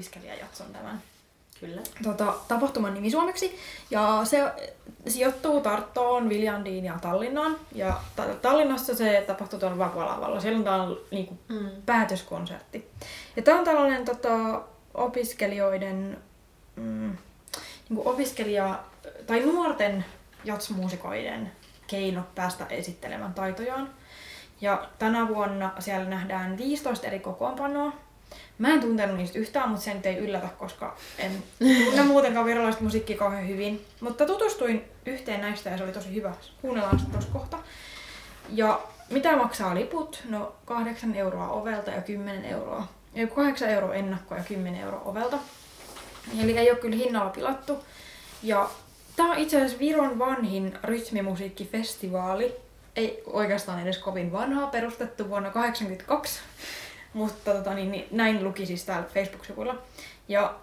ymmärsin, niin opiskelijajats on tämän Kyllä. tota, tapahtuman nimi suomeksi. Ja se sijoittuu Tarttoon, Viljandiin ja Tallinnaan. Ja ta- Tallinnassa se tapahtuu tuolla Vapalavalla. Siellä on täällä niinku, Mm. päätöskonsertti. Ja tämä on tällainen tota, opiskelijoiden, mm, niinku opiskelija, tai nuorten jatsmuusikoiden keino päästä esittelemään taitojaan. Ja tänä vuonna siellä nähdään 15 eri kokoonpanoa. Mä en tuntenut niistä yhtään, mutta se nyt ei yllätä, koska en tunne muutenkaan virallista musiikkia kauhean hyvin. Mutta tutustuin yhteen näistä ja se oli tosi hyvä. Kuunnellaan sitä tuossa kohta. Ja mitä maksaa liput? No 8 euroa ovelta ja 10 euroa. Ei 8 euroa ennakko ja 10 euroa ovelta. Eli ei ole kyllä hinnalla pilattu. Ja tämä on itse asiassa Viron vanhin rytmimusiikkifestivaali. Ei oikeastaan edes kovin vanhaa, perustettu vuonna 1982. Mutta tota, niin, niin, näin luki siis täällä Facebook-sivuilla. Ja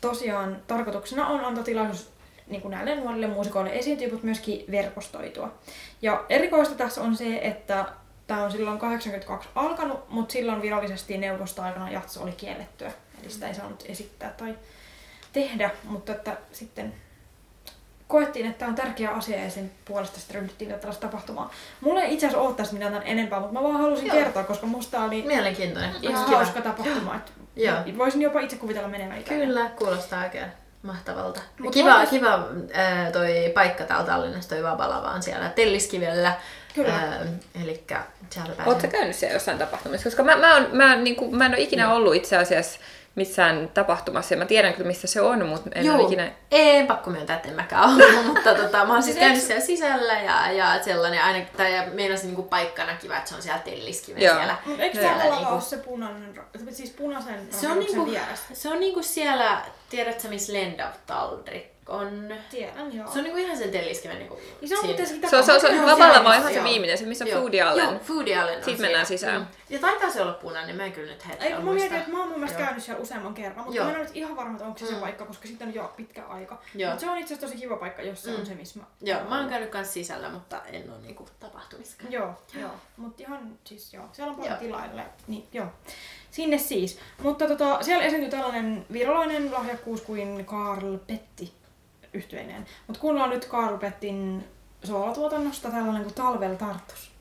tosiaan tarkoituksena on antaa tilaisuus niin kuin näille nuorille muusikoille esiintyä, mutta myöskin verkostoitua. Ja erikoista tässä on se, että tämä on silloin 82 alkanut, mutta silloin virallisesti neuvostoaikana jatso oli kiellettyä. Eli sitä ei saanut esittää tai tehdä, mutta että sitten koettiin, että tämä on tärkeä asia ja sen puolesta sitten ryhdyttiin tällaista tapahtumaa. Mulla ei itse asiassa ole tästä mitään enempää, mutta mä vaan halusin Joo. kertoa, koska musta oli Mielenkiintoinen. ihan Kiva. hauska tapahtuma. Että Joo. Voisin jopa itse kuvitella menevän ikään. Kyllä, kuulostaa oikein mahtavalta. Mut kiva, onko- kiva ää, toi paikka täällä Tallinnassa, toi Vabalava on siellä Telliskivellä. Kyllä. Ää, elikkä siellä pääsee. Oletko käynyt siellä jossain tapahtumassa? Koska mä, mä, on, mä, niin kuin, mä en ole ikinä ollut itse asiassa missään tapahtumassa. Ja mä tiedän kyllä, missä se on, mutta en ole Juu, ikinä... ei pakko myöntää, että en mäkään ollut, mutta tota, mä oon siis käynyt siellä sisällä ja, ja sellainen aina, tai ja meinasin niinku paikkana kiva, että se on siellä Telliskiven Joo. siellä. Mutta eikö siellä niinku- ole se punainen, siis punaisen se on, niinku, vieressä? se on niinku siellä, tiedätkö missä Lendav-taldrik on? Tiedän, joo. Se on niinku ihan sen Telliskiven niinku Niin se on siinä- muuten sitä Se on, se on, se on Joo, Vapalla siellä- vaan ihan se joo. viimeinen, se missä on Joo. Foodie Allen. Joo, Foodie Allen on Siitä mennään sisään. Mm. Ja taitaa se olla punainen, mä en kyllä nyt Ei, hetkellä kun mä mietin, että mä oon mun mielestä Joo. käynyt siellä useamman kerran, mutta Joo. mä en ole ihan varma, että onko se se Mm. paikka, koska sitten on jo pitkä aika. Joo. Mutta se on itse asiassa tosi kiva paikka, jos se Mm. on se, missä mä... Joo, mä oon käynyt kans sisällä, mutta en oo niinku tapahtumissa. Joo, joo. Mutta ihan siis joo, siellä on paljon Joo. tilaille. Niin, joo. Sinne siis. Mutta tota, siellä esiintyi tällainen virolainen lahjakkuus kuin Karl Petti yhtyeineen. Mutta kuunnellaan nyt Karl Pettin soolotuotannosta tällainen kuin Talvel Tartus.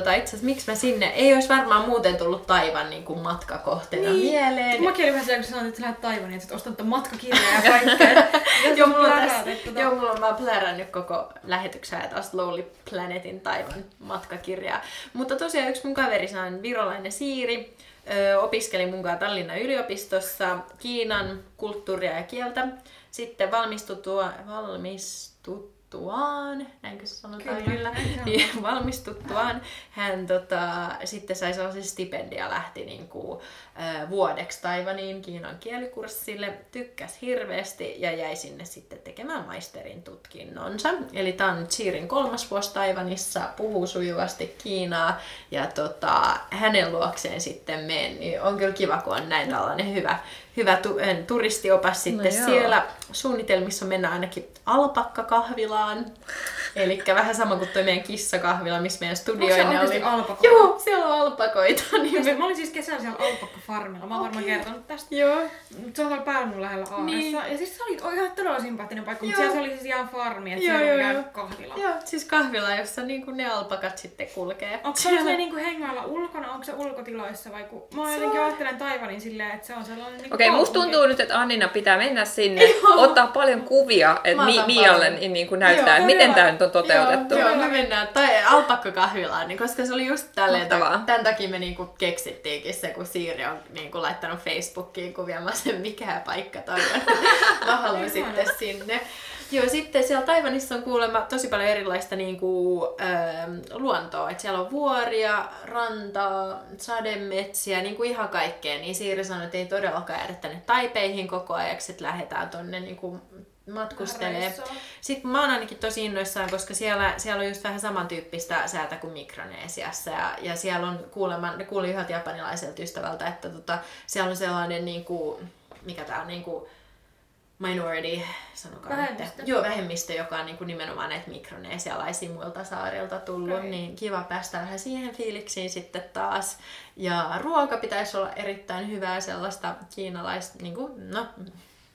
Tota, itse asiassa miksi mä sinne, ei olisi varmaan muuten tullut Taivan niin kuin matkakohteena niin. mieleen. Mäkin olin vähän siellä, kun sanoit, että lähdet Taivaniin, että sä ostat ton matkakirjaa ja kaikkea. (laughs) joo, mulla on tässä, tota... joo, mulla on, mä plärännyt koko lähetyksen taas Lonely Planetin Taivan matkakirjaa. Mutta tosiaan yksi mun kaveri, on virolainen Siiri, ö, opiskeli mun kanssa Tallinnan yliopistossa Kiinan kulttuuria ja kieltä. Sitten valmistuttua, valmistut valmistuttuaan, näinkö se sanotaan kyllä, kyllä. Niin, (laughs) valmistuttuaan hän tota, sitten sai sellaisen stipendia, lähti niin kuin, äh, vuodeksi Taivaniin Kiinan kielikurssille, tykkäs hirveästi ja jäi sinne sitten tekemään maisterin tutkinnonsa. Eli tämä on Chirin kolmas vuosi Taivanissa, puhuu sujuvasti Kiinaa ja tota, hänen luokseen sitten niin on kyllä kiva, kun on näin tällainen hyvä, hyvä tu- turistiopas sitten no siellä. Suunnitelmissa mennään ainakin alpakkakahvilaan. Eli vähän sama kuin tuo meidän kissakahvila, missä meidän studioinen oli. alpakko? Joo, siellä on alpakoita. (laughs) Niin me... Mä olin siis kesällä siellä alpakkafarmilla. Mä oon okay. varmaan kertonut tästä. Joo. Se on tuolla Pärnun lähellä Aaressa. Niin. Ja siis se oli ihan todella sympaattinen paikka, mutta siellä se oli siis ihan farmi, että joo, siellä joo, oli kahvila. Joo, siis kahvila, jossa niinku ne alpakat sitten kulkee. Onko se siellä... niinku hengailla ulkona, onko se ulkotiloissa vai ku... Mä jotenkin ajattelen Taivanin silleen, että se on sellainen niinku Okei, okay, musta tuntuu nyt, että Annina pitää mennä sinne, (laughs) ottaa paljon kuvia, että Mi- Mialle niin kuin näyttää, että miten tämä nyt on toteutettu. Joo, joo me mennään tai alpakkakahvilaan, niin koska se oli just tälleen, että tämän takia me niinku keksittiinkin se, kun Siiri on niinku laittanut Facebookiin kuvia, sen mikä paikka toi on. (laughs) mä haluan sitten sinne. Joo, sitten siellä Taivanissa on kuulemma tosi paljon erilaista niin kuin, äh, luontoa. Et siellä on vuoria, rantaa, sademetsiä, niin kuin ihan kaikkea. Niin Siiri sanoi, että ei todellakaan jäädä tänne Taipeihin koko ajaksi, että lähdetään tonne niin kuin matkustelee. Sitten mä oon ainakin tosi innoissaan, koska siellä, siellä on just vähän samantyyppistä säätä kuin Mikroneesiassa. Ja, ja siellä on kuulemma, ne kuuli yhdeltä japanilaiselta ystävältä, että tota, siellä on sellainen, niin kuin, mikä tää on, niin kuin, minority, sanokaa vähemmistö. Joo, vähemmistö, joka on niin kuin nimenomaan näitä mikroneesialaisia muilta saarilta tullut, okay. niin kiva päästä vähän siihen fiiliksiin sitten taas. Ja ruoka pitäisi olla erittäin hyvää sellaista kiinalaista, niin kuin, no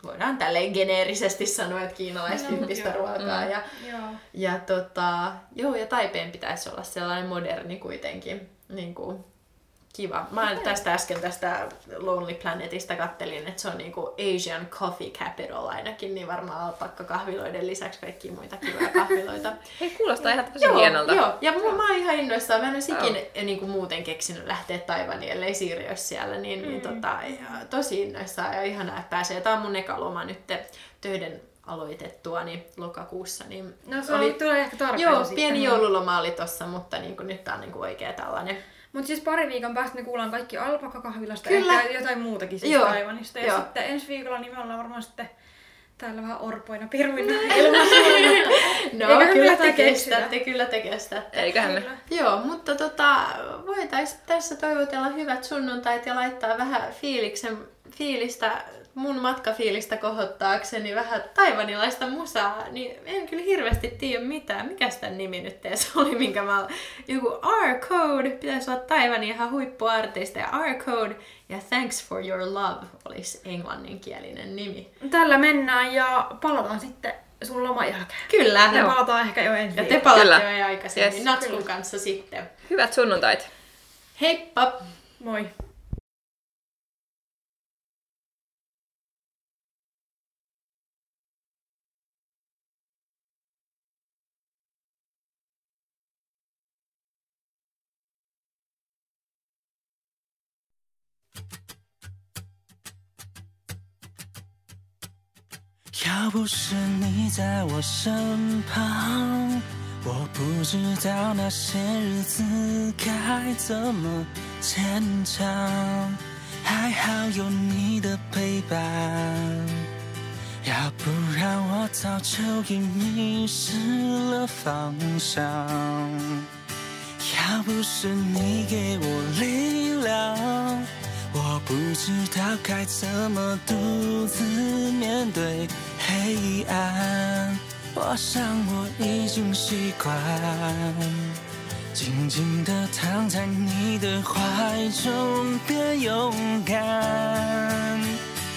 voidaan tälleen geneerisesti sanoa, että kiinalaistyyppistä no, ruokaa. Mm. Ja, joo. ja, tota, joo, ja Taipeen pitäisi olla sellainen moderni kuitenkin. Niin kuin, kiva. Mä okay. tästä äsken tästä Lonely Planetista kattelin, että se on niinku Asian Coffee Capital ainakin, niin varmaan kahviloiden lisäksi kaikki muita kivoja (laughs) kahviloita. Hei, kuulostaa ihan tosi joo, hienolta. Joo, ja mä, mä oon ihan innoissaan. Mä en olisi ikinä oh. niin muuten keksinyt lähteä Taivaniin, ellei Siiri olisi siellä, niin, niin mm. niin tota, ja, tosi innoissaan ja ihanaa, että pääsee. Tää on mun eka loma nyt töiden aloitettua niin lokakuussa. Niin no se oli, tulee ehkä tarpeen Joo, pieni joululoma oli tossa, mutta niin kuin, nyt tää on niin kuin oikea tällainen mutta siis pari viikon päästä me kuullaan kaikki alpakakahvilasta ja ehkä jotain muutakin siis Joo. Taivanista. Ja Joo. sitten ensi viikolla niin me ollaan varmaan sitten täällä vähän orpoina piruina No (laughs) Eiköhän kyllä te kestätte, kyllä te kestätte. Eiköhän me. Joo, mutta tota, voitaisiin tässä toivotella hyvät sunnuntait ja laittaa vähän fiiliksen, fiilistä mun matkafiilistä kohottaakseni vähän taivanilaista musaa, niin en kyllä hirveästi tiedä mitään. Mikä sitä nimi nyt edes (laughs) oli, minkä mä... Joku R-Code, pitäisi olla Taivanin ihan huippuartista, ja R-Code ja Thanks for your love olisi englanninkielinen nimi. Tällä mennään ja palataan sitten sun loman jälkeen. Kyllä. Ja palataan ehkä jo ensin. Ja te palaatte jo aikaisemmin yes. Natskun kanssa sitten. Hyvät sunnuntait. Heippa! Moi! 要不是你在我身旁，我不知道那些日子该怎么坚强。还好有你的陪伴，要不然我早就已迷失了方向。要不是你给我力量。我不知道该怎么独自面对黑暗我想我已经习惯静静地躺在你的怀中变勇敢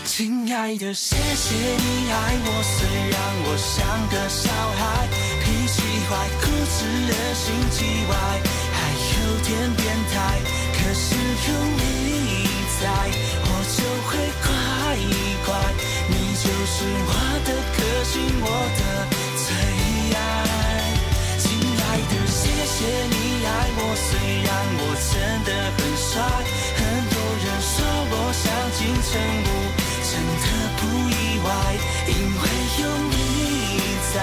亲爱的谢谢你爱我虽然我像个小孩脾气坏固执任性极坏有点变态，可是有你在，我就会乖乖。你就是我的个性，我的最爱，亲爱的，谢谢你爱我。虽然我真的很帅，很多人说我像金城武，真的不意外，因为有你在。